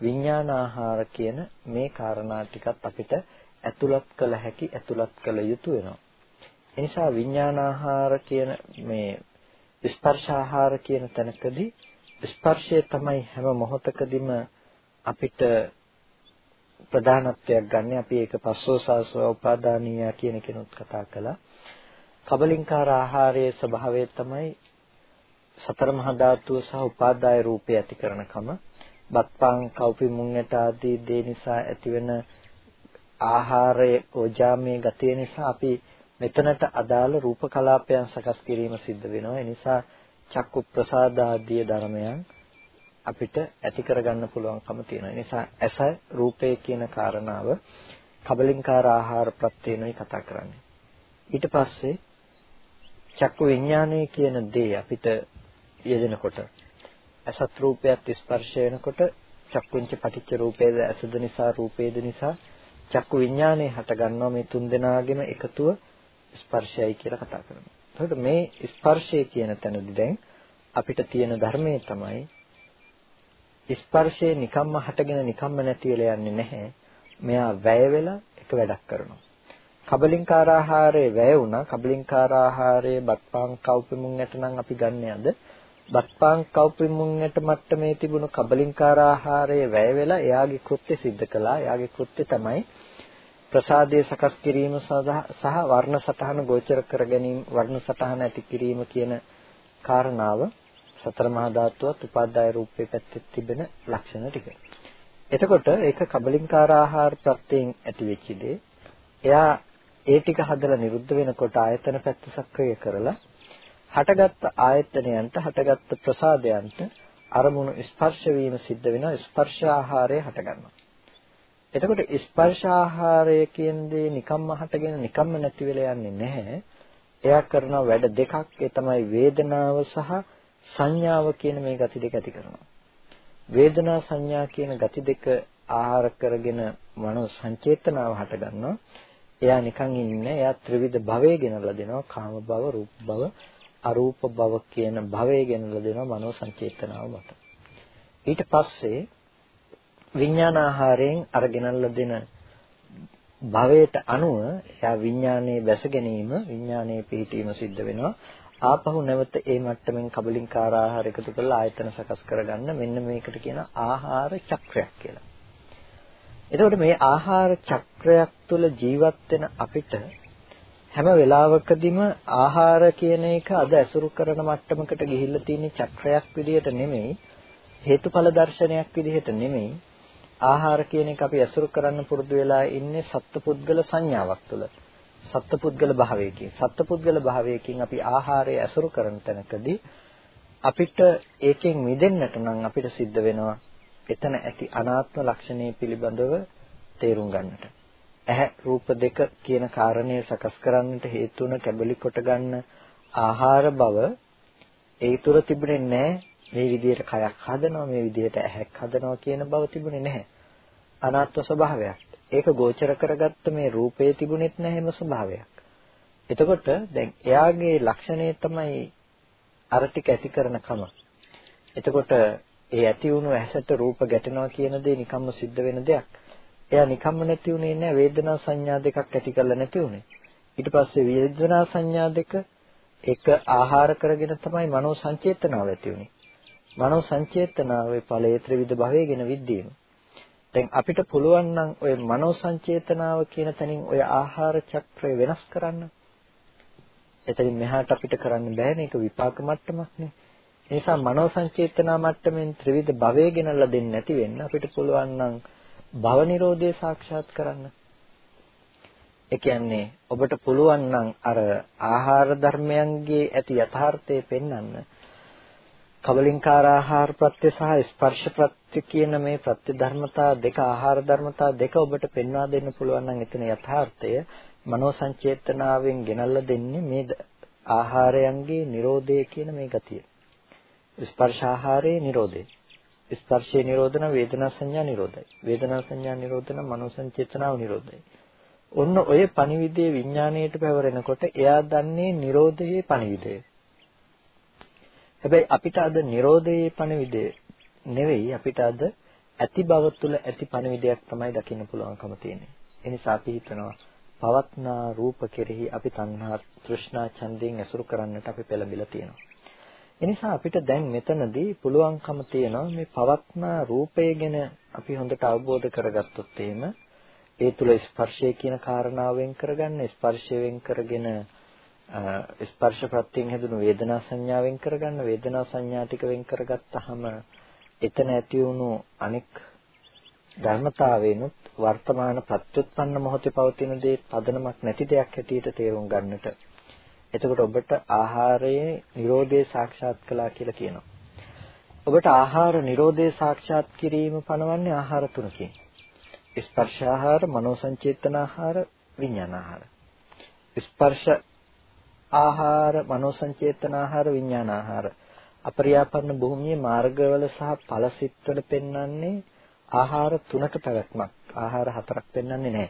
විඥාන ආහාර කියන මේ කාරණා ටිකත් අපිට ඇතුළත් කළ හැකි ඇතුළත් කළ යුතු වෙනවා. එනිසා විඥානාහාර කියන මේ ස්පර්ශාහාර කියන තැනකදී ස්පර්ශය තමයි හැම මොහොතකදීම අපිට ප්‍රධානත්වයක් ගන්න අපි ඒක පස්සෝසාසව උපාදානීය කියන කෙනුත් කතා කළා. කබලින්කාර ආහාරයේ ස්වභාවය තමයි සතර මහා ධාතුව සහ උපාදාය රූපය ඇති කරනකම බත්පාන් කව්පි මුංගට ආදී දේ නිසා ඇතිවෙන ආහාරයේ ඕජාමයේ ගතිය නිසා අපි මෙතනට අදාළ රූප කලාපයන් සකස් කිරීම සිද්ධ වෙනවා. ඒ නිසා චක්කු ප්‍රසාද ආදී ධර්මයන් අපිට ඇති කරගන්න පුළුවන්කම තියෙනවා. ඒ නිසා ඇස රූපය කියන කාරණාව කබලින්කාර ආහාර ප්‍රත්‍යේනයි කතා කරන්නේ. ඊට පස්සේ චක්කු විඥානය කියන දේ අපිට යෙදෙනකොට අසත් රූපයත් ස්පර්ශ වෙනකොට චක්කුංච පටිච්ච රූපේද ඇසද නිසා රූපේද නිසා චක්කු විඥානය හට ගන්නවා මේ තුන් දෙනාගේම එකතුව ස්පර්ශයයි කියලා කතා කරනවා. එතකොට මේ ස්පර්ශය කියන තැනදී දැන් අපිට තියෙන ධර්මයේ තමයි ස්පර්ශය නිකම්ම හටගෙන නිකම්ම නැති වෙලා යන්නේ නැහැ. මෙයා වැය වෙලා එක වැඩක් කරනවා. කබලින්කාර ආහාරයේ වැය වුණා. කබලින්කාර ආහාරයේ බත්පාන් කව්පෙමුන් යටනම් අපි ගන්න යද බත්පාන් කව්පෙමුන් යට මට්ටමේ තිබුණු කබලින්කාර ආහාරයේ වැය වෙලා එයාගේ කෘත්‍ය සිද්ධ කළා. එයාගේ කෘත්‍ය තමයි ප්‍රසාදයේ සකස් කිරීම සහ වර්ණ සටහන ගෝචර කර ගැනීම වර්ණ සටහන ඇති කිරීම කියන කාරණාව සතර මහා ධාතුවත් උපාදාය රූපේ පැත්තේ තිබෙන ලක්ෂණ ටික. එතකොට ඒක කබලින්කාර ආහාර ප්‍රත්‍යයෙන් ඇති වෙච්ච දේ. එයා ඒ ටික හදලා නිරුද්ධ වෙනකොට ආයතන පැත්ත සක්‍රිය කරලා හටගත්ත ආයතනයන්ට හටගත්ත ප්‍රසාදයන්ට අරමුණු ස්පර්ශ වීම සිද්ධ වෙනවා ස්පර්ශ ආහාරය හට ගන්නවා. එතකොට ස්පර්ශ ආහාරය කියන දේ නිකම්ම හටගෙන නිකම්ම නැති වෙලා යන්නේ නැහැ. එයා කරන වැඩ දෙකක් ඒ තමයි වේදනාව සහ සංඥාව කියන මේ ගති දෙක ඇති කරනවා. වේදනා සංඥා කියන ගති දෙක ආහාර කරගෙන මනෝ සංචේතනාව හට ගන්නවා. එයා නිකන් ඉන්නේ එයා ත්‍රිවිධ භවයේ ගෙනල්ලා දෙනවා කාම භව, රූප භව, අරූප භව කියන භවය ගෙනලා දෙනවා මනෝ සංචේතනාව මත. ඊට පස්සේ විඥානාහාරයෙන් අරගෙනලා දෙන භවයට අනුව එයා විඥානයේ බැස ගැනීම විඥානයේ පිහිටීම සිද්ධ වෙනවා ආපහු නැවත ඒ මට්ටමින් කබලින්කාර ආහාර එකතු කරලා ආයතන සකස් කරගන්න මෙන්න මේකට කියන ආහාර චක්‍රයක් කියලා. එතකොට මේ ආහාර චක්‍රයක් තුළ ජීවත් වෙන අපිට හැම වෙලාවකදීම ආහාර කියන එක අද ඇසුරු කරන මට්ටමකට ගිහිල්ලා තියෙන චක්‍රයක් විදිහට නෙමෙයි හේතුඵල දර්ශනයක් විදිහට නෙමෙයි ආහාර කියන එක අපි ඇසුරු කරන්න පුරුදු වෙලා ඉන්නේ සත්පුද්ගල සංඥාවක් තුළ. සත්පුද්ගල භාවයකින්. සත්පුද්ගල භාවයකින් අපි ආහාරය ඇසුරු කරන තැනකදී අපිට ඒකෙන් මිදෙන්නට නම් අපිට සිද්ධ වෙනවා එතන ඇති අනාත්ම ලක්ෂණය පිළිබඳව තේරුම් ගන්නට. ඇහැ රූප දෙක කියන කාරණය සකස් කරන්නට හේතු වන කැබලි කොට ගන්න ආහාර බව ඒ තුර තිබුණේ නැහැ මේ විදිහට කයක් හදනවා මේ විදිහට ඇහැක් හදනවා කියන බව තිබුණේ නැහැ. අනාත්ම ස්වභාවයක්. ඒක ගෝචර කරගත්ත මේ රූපේ තිබුණෙත් නැහැම ස්වභාවයක්. එතකොට දැන් එයාගේ ලක්ෂණය තමයි අර ටික ඇති කරන කම. එතකොට ඒ ඇති වුණු ඇසට රූප ගැටෙනවා කියන දේ නිකම්ම සිද්ධ වෙන දෙයක්. එයා නිකම්ම නැති උනේ නැහැ වේදනා සංඥා දෙකක් ඇති කරලා නැති උනේ. ඊට පස්සේ වේදනා සංඥා දෙක එක ආහාර කරගෙන තමයි මනෝ සංචේතනාව ඇති උනේ. මනෝ සංචේතනාවේ ඵලයේ ත්‍රිවිධ භවයේගෙන විද්දීම. දැන් අපිට පුළුවන් නම් ඔය මනෝ සංචේතනාව කියන තැනින් ඔය ආහාර චක්‍රය වෙනස් කරන්න. එතනින් මෙහාට අපිට කරන්න බෑනේ ඒක විපාක මට්ටමක් නේ. ඒ නිසා මනෝ සංචේතනා මට්ටමින් ත්‍රිවිධ භවයේ ගෙනල්ලා දෙන්නේ නැති වෙන්න අපිට පුළුවන් නම් භව නිරෝධය සාක්ෂාත් කරන්න. ඒ කියන්නේ ඔබට පුළුවන් නම් අර ආහාර ධර්මයන්ගේ ඇති යථාර්ථය පෙන්වන්න කබලින්කාර ආහාර ප්‍රත්‍ය සහ ස්පර්ශ ප්‍රත්‍ය කියන මේ ප්‍රත්‍ය ධර්මතා දෙක ආහාර ධර්මතා දෙක ඔබට පෙන්වා දෙන්න පුළුවන් නම් එතන යථාර්ථය මනෝ සංචේතනාවෙන් ගෙනල්ලා දෙන්නේ මේ ආහාරයන්ගේ Nirodhe කියන මේ ගතිය. ස්පර්ශ ආහාරයේ Nirodhe. ස්පර්ශේ නිරෝධන වේදනා සංඥා නිරෝධයි. වේදනා සංඥා නිරෝධන මනෝ සංචේතනාව නිරෝධයි. ඔන්න ඔය පණිවිඩයේ විඥාණයට පැවරෙනකොට එයා දන්නේ Nirodhe පණිවිඩය. හැබැයි අපිට අද Nirodhe පණිවිඩය නෙවෙයි අපිට අද ඇති බව තුළ ඇති පණිවිඩයක් තමයි දකින්න පුළුවන්කම තියෙන්නේ. ඒ නිසා අපි හිතනවා පවත්නා රූප කෙරෙහි අපි තණ්හා තෘෂ්ණා ඡන්දයෙන් ඇසුරු කරන්නට අපි පෙළඹිලා තියෙනවා. එනිසා අපිට දැන් මෙතනදී පුළුවන්කම තියෙනවා මේ පවත්නා රූපය ගැන අපි හොඳට අවබෝධ කරගත්තොත් එහෙම ඒ තුල ස්පර්ශය කියන කාරණාව වෙන් කරගන්න ස්පර්ශය වෙන් කරගෙන ස්පර්ශ ප්‍රත්‍යයෙන් හැදුණු වේදනා සංඥා වෙන් කරගන්න වේදනා සංඥා ටික වෙන් කරගත්තාම එතන ඇති වුණු අනෙක් ධර්මතාවේනොත් වර්තමාන ප්‍රත්‍යুৎපන්න මොහොතේ පවතින දේ පදනමක් නැති දෙයක් හැටියට තේරුම් ගන්නට එතකොට ඔබට ආහාරයේ Nirodhe සාක්ෂාත් කළා කියලා කියනවා. ඔබට ආහාර Nirodhe සාක්ෂාත් කිරීම පනවන්නේ ආහාර තුනකින්. ස්පර්ශ ආහාර, මනෝ සංචේතන ආහාර, විඥාන ආහාර. ස්පර්ශ ආහාර, මනෝ සංචේතන ආහාර, විඥාන ආහාර. අපරියාපන්න භූමියේ මාර්ගවල සහ ඵලසිටවල පෙන්වන්නේ ආහාර තුනක පැවැත්මක්. ආහාර හතරක් පෙන්වන්නේ නැහැ.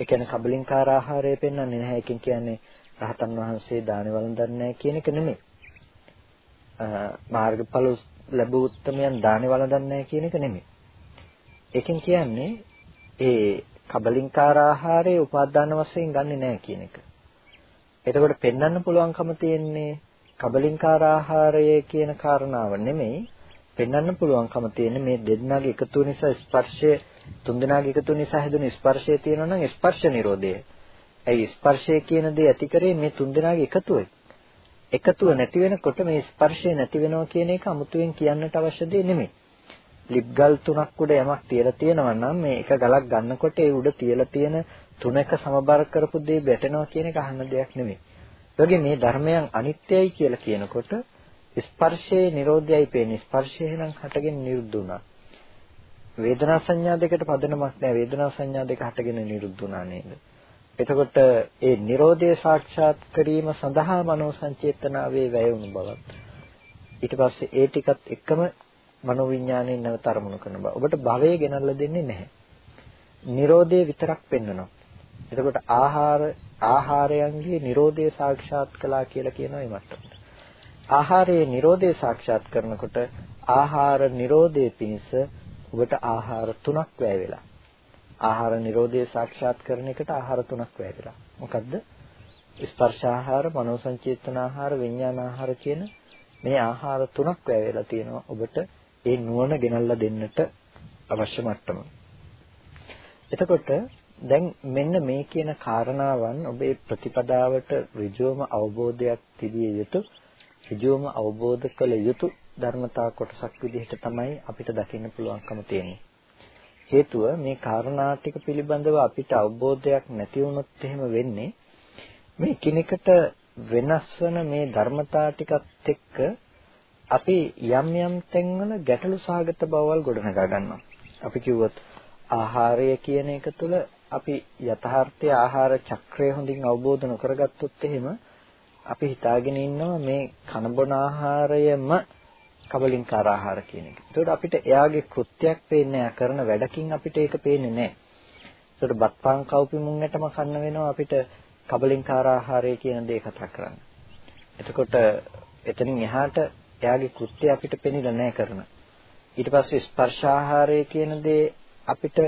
ඒ කියන්නේ කබලින්කාර ආහාරය පෙන්වන්නේ නැහැ. ඒකෙන් කියන්නේ රහතන් වහන්සේ දානේ වළඳන්නේ නැහැ කියන එක නෙමෙයි. මාර්ගඵල ලැබූ උත්තමයන් දානේ වළඳන්නේ නැහැ කියන එක නෙමෙයි. ඒකෙන් කියන්නේ ඒ කබලින්කාර ආහාරයේ උපාදාන වශයෙන් ගන්නෙ නැහැ කියන එක. එතකොට පෙන්වන්න පුළුවන්කම තියෙන්නේ කබලින්කාර ආහාරය කියන කාරණාව නෙමෙයි පෙන්වන්න පුළුවන්කම තියෙන්නේ මේ දෙන්නාගේ එකතු නිසා ස්පර්ශය තුන්දෙනාගේ එකතු නිසා හැදුණු ස්පර්ශය තියෙනවා නම් ස්පර්ශ නිරෝධය. ඇයි ස්පර්ශය කියන දේ ඇති කරේ මේ තුන්දෙනාගේ එකතුවයි. එකතුව නැති වෙනකොට මේ ස්පර්ශය නැති වෙනවා කියන එක අමුතුවෙන් කියන්නට අවශ්‍ය දෙයක් නෙමෙයි. ලිප් ගල් තුනක් උඩ යමක් තියලා තියෙනවා නම් මේ එක ගලක් ගන්නකොට ඒ උඩ තියලා තියෙන තුනක සමබර කරපු දේ වැටෙනවා කියන එක අහන්න දෙයක් නෙමෙයි. ඒ මේ ධර්මයන් අනිත්‍යයි කියලා කියනකොට ස්පර්ශයේ Nirodhayයි පේන්නේ. ස්පර්ශය එහෙනම් හටගෙන නිරුද්ධ වුණා. වේදනා සංඥා දෙකට පදනමක් නැහැ. වේදනා සංඥා දෙක හටගෙන නිරුද්ධ වුණා නේද? එතකොට ඒ Nirodhe සාක්ෂාත් කිරීම සඳහා මනෝ සංචේතනාවේ වැය වුණු බවත් ඊට පස්සේ ඒ ටිකත් එකම මනෝවිඤ්ඤාණයෙන් නැවත අරමුණු කරන බව. ඔබට භවය ගෙනල්ලා දෙන්නේ නැහැ. Nirodhe විතරක් පෙන්වනවා. එතකොට ආහාර ආහාරයන්ගේ Nirodhe සාක්ෂාත් කළා කියලා කියනවා මේ මට්ටමට. ආහාරයේ Nirodhe සාක්ෂාත් කරනකොට ආහාර Nirodhe පිණිස ඔබට ආහාර තුනක් වැය වෙලා. ආහාර Nirodhe සාක්ෂාත් කරන එකට ආහාර තුනක් වැය වෙලා. මොකද්ද? ස්පර්ශාහාර, මනෝ සංචේතන ආහාර, විඥාන ආහාර කියන මේ ආහාර තුනක් වැය වෙලා තියෙනවා ඔබට ඒ නුවණ ගෙනල්ලා දෙන්නට අවශ්‍ය මට්ටම. එතකොට දැන් මෙන්න මේ කියන කාරණාවන් ඔබේ ප්‍රතිපදාවට ඍජුවම අවබෝධයක් තිබිය යුතු ඍජුවම අවබෝධ කළ යුතු ධර්මතා කොටසක් විදිහට තමයි අපිට දකින්න පුළුවන්කම තියෙන්නේ. හේතුව මේ කාරණා ටික පිළිබඳව අපිට අවබෝධයක් නැති වුණොත් එහෙම වෙන්නේ මේ කිනකට වෙනස් වන මේ ධර්මතා ටිකත් එක්ක අපි යම් යම් තැන්වල ගැටලු සහගත බවවල් ගොඩනගා ගන්නවා. අපි කිව්වොත් ආහාරය කියන එක තුළ අපි යථාර්ථයේ ආහාර චක්‍රය හොඳින් අවබෝධ නොකරගත්තොත් එහෙම අපි හිතාගෙන ඉන්නවා මේ කනබොන ආහාරයම කබලින්කාර ආහාර කියන එක. ඒකට අපිට එයාගේ කෘත්‍යයක් පේන්නේ කරන වැඩකින් අපිට ඒක පේන්නේ නැහැ. ඒකට බත්පාන් කව්පි මුංගටම කන්න වෙනවා අපිට කබලින්කාර ආහාරය කියන දේ කතා කරන්න. එතකොට එතනින් එහාට එයාගේ කෘත්‍ය අපිට පෙනිලා නැහැ කරන. ඊට පස්සේ ස්පර්ශාහාරය කියන දේ අපිට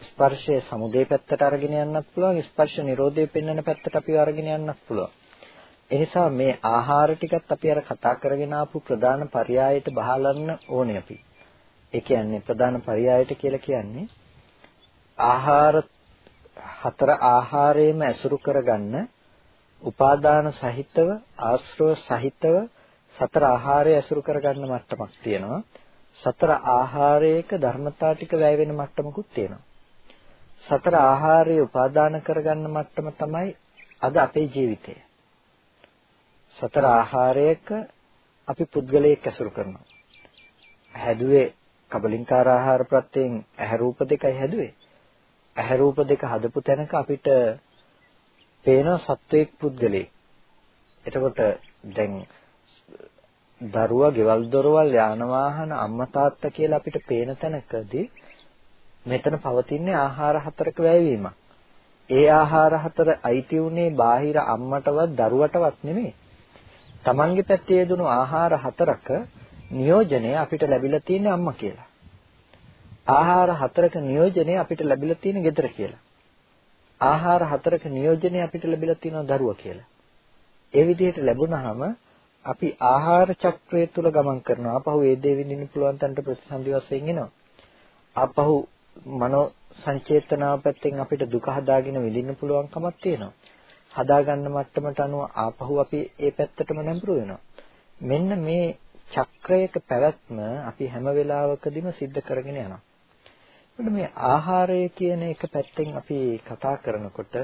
ස්පර්ශයේ සමුදේ පැත්තට අරගෙන යන්නත් පුළුවන් ස්පර්ශ නිරෝධය පෙන්වන පැත්තට අපි අරගෙන යන්නත් පුළුවන්. එනිසා මේ ආහාර ටිකත් අපි අර කතා කරගෙන ආපු ප්‍රධාන පරයයට බහලන්න ඕනේ අපි. ඒ කියන්නේ ප්‍රධාන පරයයට කියලා කියන්නේ ආහාර හතර ආහාරයෙන්ම ඇසුරු කරගන්න උපාදාන සහිතව ආශ්‍රව සහිතව සතර ආහාරය ඇසුරු කරගන්න මට්ටමක් තියෙනවා. සතර ආහාරයක ධර්මතා ටික වැය වෙන මට්ටමකුත් තියෙනවා. සතර ආහාරය උපාදාන කරගන්න මට්ටම තමයි අද අපේ ජීවිතය. සතර ආහාරයක අපි පුද්ගලයෙක් ඇසුරු කරනවා. හැදුවේ කබලින්කාර ආහාර ප්‍රත්‍යයෙන් ඇහැ රූප දෙකයි හැදුවේ. ඇහැ රූප දෙක හදපු තැනක අපිට පේන සත්වයක් පුද්ගලයෙක්. එතකොට දැන් දරුවා ගෙවල් දොරවල් යාන වාහන අම්මා තාත්තා කියලා අපිට පේන තැනකදී මෙතන පවතින්නේ ආහාර හතරක වැයවීමක්. ඒ ආහාර හතර අයිති උනේ බාහිර අම්මටවත් දරුවටවත් නෙමෙයි. Tamange පැත්තේ යෙදුණු ආහාර හතරක නියෝජනය අපිට ලැබිලා තියෙන්නේ අම්මා කියලා. ආහාර හතරක නියෝජනය අපිට ලැබිලා තියෙන ගෙදර කියලා. ආහාර හතරක නියෝජනය අපිට ලැබිලා තියෙනවා දරුවා කියලා. ඒ විදිහට ලැබුණාම අපි ආහාර චක්‍රය තුල ගමන් කරනවා. ආපහු ඒ දේ විඳින්න පුළුවන් තැනට ප්‍රතිසන්දි වශයෙන් එනවා. ආපහු මනෝ සංචේතනාව පැත්තෙන් අපිට දුක හදාගෙන විඳින්න පුළුවන්කමක් තියෙනවා. හදාගන්න මට්ටමට අනුව ආපහු අපි ඒ පැත්තටම නැඹුරු වෙනවා. මෙන්න මේ චක්‍රයක පැවැත්ම අපි හැම වෙලාවකදීම සිද්ධ කරගෙන යනවා. එතකොට මේ ආහාරය කියන එක පැත්තෙන් අපි කතා කරනකොට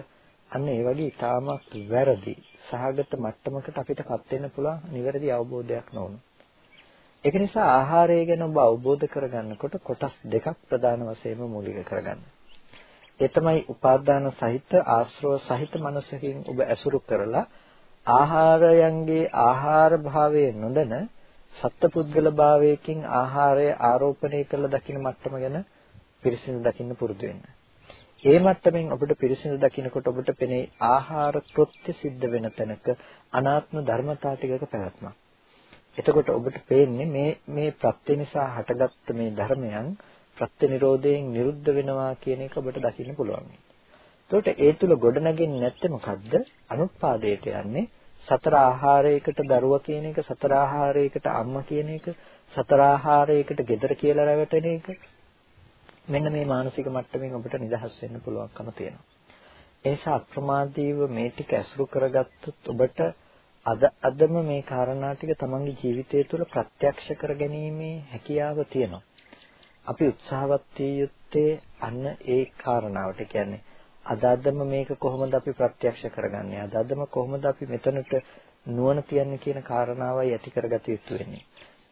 අන්න ඒ වගේ ඊටමත් වැරදි සහගත මට්ටමකට අපිටපත් වෙන්න පුළුවන් නිවැරදි අවබෝධයක් නොවුණු. ඒක නිසා ආහාරය ගැන ඔබ අවබෝධ කරගන්නකොට කොටස් දෙකක් ප්‍රධාන වශයෙන්ම මූලික කරගන්න. ඒ තමයි උපාදාන සහිත ආශ්‍රව සහිත මනසකින් ඔබ ඇසුරු කරලා ආහාරයන්ගේ ආහාර භාවයේ නොදැන සත්පුද්ගල භාවයකින් ආහාරය ආරෝපණය කළ දකින්න මට්ටම ගැන පිරිසිදු දකින්න පුරුදු වෙන්න. ඒ මට්ටමින් ඔබට පිරිසිදු දකින්නකොට ඔබට පෙනේ ආහාර කෘත්‍ය සිද්ධ වෙන තැනක අනාත්ම ධර්මතා ටිකක පැවැත්මක්. එතකොට ඔබට පේන්නේ මේ මේ ප්‍රත්‍ය නිසා හටගත්ත මේ ධර්මයන් ප්‍රත්‍ය නිරෝධයෙන් නිරුද්ධ වෙනවා කියන එක ඔබට දකින්න පුළුවන්. එතකොට ඒ තුල ගොඩනගින්නේ නැත්තේ මොකද්ද? අනුත්පාදයට යන්නේ සතර ආහාරයකට දරුවා කියන එක, සතර ආහාරයකට අම්මා කියන එක, සතර ආහාරයකට gedara කියලා රැවටෙන එක. මෙන්න මේ මානසික මට්ටමින් ඔබට නිදහස් වෙන්න පුළුවන්කම තියෙනවා. ඒ නිසා අප්‍රමාදීව මේ ටික ඇසුරු කරගත්තොත් ඔබට අද අදම මේ කාරණා ටික තමන්ගේ ජීවිතය තුළ ප්‍රත්‍යක්ෂ කරගැනීමේ හැකියාව තියෙනවා. අපි උත්සාහවත් විය යුත්තේ අන්න ඒ කාරණාවට කියන්නේ අද අදම මේක කොහොමද අපි ප්‍රත්‍යක්ෂ කරගන්නේ? අද අදම කොහොමද අපි මෙතනට නුවණ තියන්නේ කියන කාරණාවයි ඇති කරගත යුතු වෙන්නේ.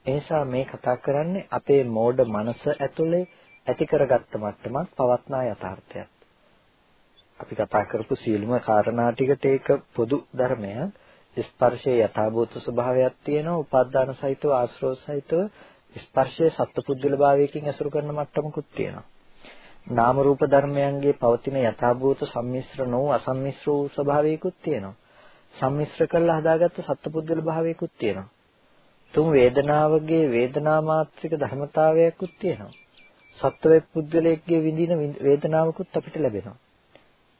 ඒ නිසා මේ කතා කරන්නේ අපේ මෝඩ මනස ඇතුලේ ඇති කරගත්ත මට්ටමක් පවත්නා යථාර්ථයක්. අපි කතා කරපු සියලුම කාරණා ටිකට ඒක පොදු ධර්මයක්. ස්පර්ශයේ යථාභූත ස්වභාවයක් තියෙනවා උපාදාන සහිතව ආශ්‍රව සහිතව ස්පර්ශයේ සත්පුද්ගල භාවයකින් ඇසුරු කරන මට්ටමකුත් තියෙනවා නාම රූප ධර්මයන්ගේ පවතින යථාභූත සම්මිශ්‍ර නොවු අසම්මිශ්‍ර වූ ස්වභාවයකුත් තියෙනවා සම්මිශ්‍ර කරලා හදාගත්ත සත්පුද්ගල භාවයකුත් තියෙනවා තුන් වේදනාවගේ වේදනා මාත්‍රික ධර්මතාවයකුත් තියෙනවා. සත්වයේ පුද්ගලයෙක්ගේ විඳින වේදනාවකුත් අපිට ලැබෙනවා.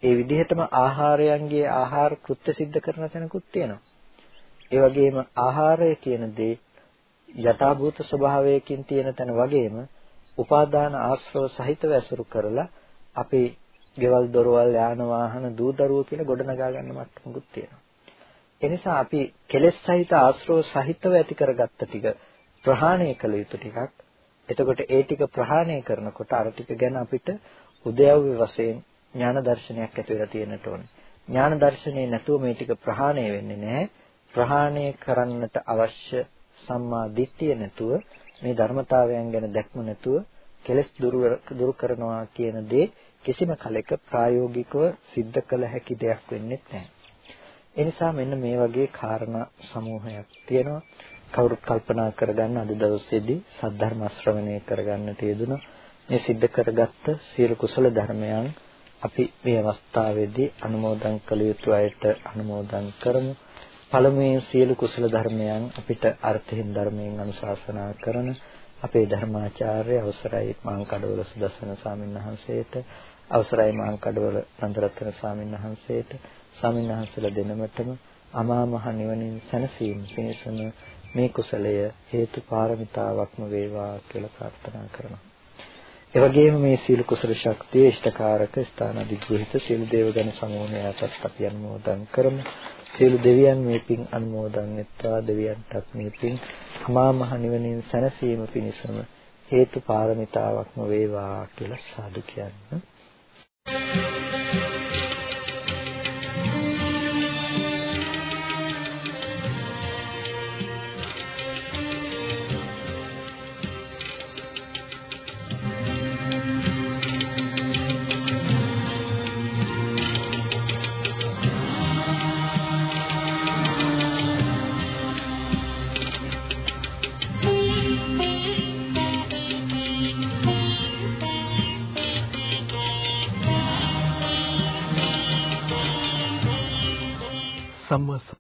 ඒ විදිහටම ආහාරයන්ගේ ආහාර කෘත්‍ය સિદ્ધ කරන තැනකුත් තියෙනවා. ඒ වගේම ආහාරය කියන දේ යථාභූත ස්වභාවයකින් තියෙන තැන වගේම උපාදාන ආශ්‍රව සහිතව ඇසුරු කරලා අපේ ගෙවල් දොරවල් යාන වාහන දූ දරුවෝ කියලා ගොඩනගා ගන්න මට්ටමකුත් තියෙනවා. ඒ නිසා අපි කෙලෙස් සහිත ආශ්‍රව සහිතව ඇති කරගත්ත ටික ප්‍රහාණය කළ යුතු ටිකක්. එතකොට ඒ ටික ප්‍රහාණය කරනකොට අර ටික ගැන අපිට උදයව්‍ය වශයෙන් ඥාන දර්ශනයක් ඇති වෙලා තියෙන්නට ඕනේ. ඥාන දර්ශනේ නැතුව මේ ටික ප්‍රහාණය වෙන්නේ නැහැ. ප්‍රහාණය කරන්නට අවශ්‍ය සම්මා දිට්ඨිය නැතුව මේ ධර්මතාවයන් ගැන දැක්ම නැතුව කෙලස් දුරු කරනවා කියන දේ කිසිම කලෙක ප්‍රායෝගිකව सिद्ध කළ හැකි දෙයක් වෙන්නේ නැහැ. ඒ නිසා මෙන්න මේ වගේ කාරණා සමූහයක් තියෙනවා. කවුරුත් කල්පනා කරගන්න අද දවසේදී සද්ධර්ම ශ්‍රවණය කරගන්නට යෙදුණු මේ सिद्ध කරගත්ත සියලු කුසල ධර්මයන් අපි මේ අවස්ථාවේදී අනුමෝදන් කළ යුතු අයට අනුමෝදන් කරමු. පළමුවෙන් සියලු කුසල ධර්මයන් අපිට අර්ථයෙන් ධර්මයෙන් අනුශාසනා කරන අපේ ධර්මාචාර්ය අවසරයි මාංකඩවල සුදස්සන ස්වාමීන් වහන්සේට අවසරයි මාංකඩවල නන්දරත්න ස්වාමීන් වහන්සේට ස්වාමීන් වහන්සේලා දෙනමතම අමා මහ නිවනින් සැනසීම පිණිසම මේ කුසලය හේතු පාරමිතාවක්ම වේවා කියලා ප්‍රාර්ථනා කරනවා ඒ වගේම මේ සීල කුසල ශක්තිය ඉෂ්ඨකාරක ස්ථාන අධිග්‍රහිත සීල දේවගණ සමූහයාටත් අපි අනුමෝදන් කරමු. සීල දෙවියන් මේ පින් අනුමෝදන් වෙත්වා දෙවියන්ටත් මේ පින් අමා මහ නිවනින් සැනසීම පිණිසම හේතු පාරමිතාවක්ම වේවා කියලා සාදු කියන්න. සම්මා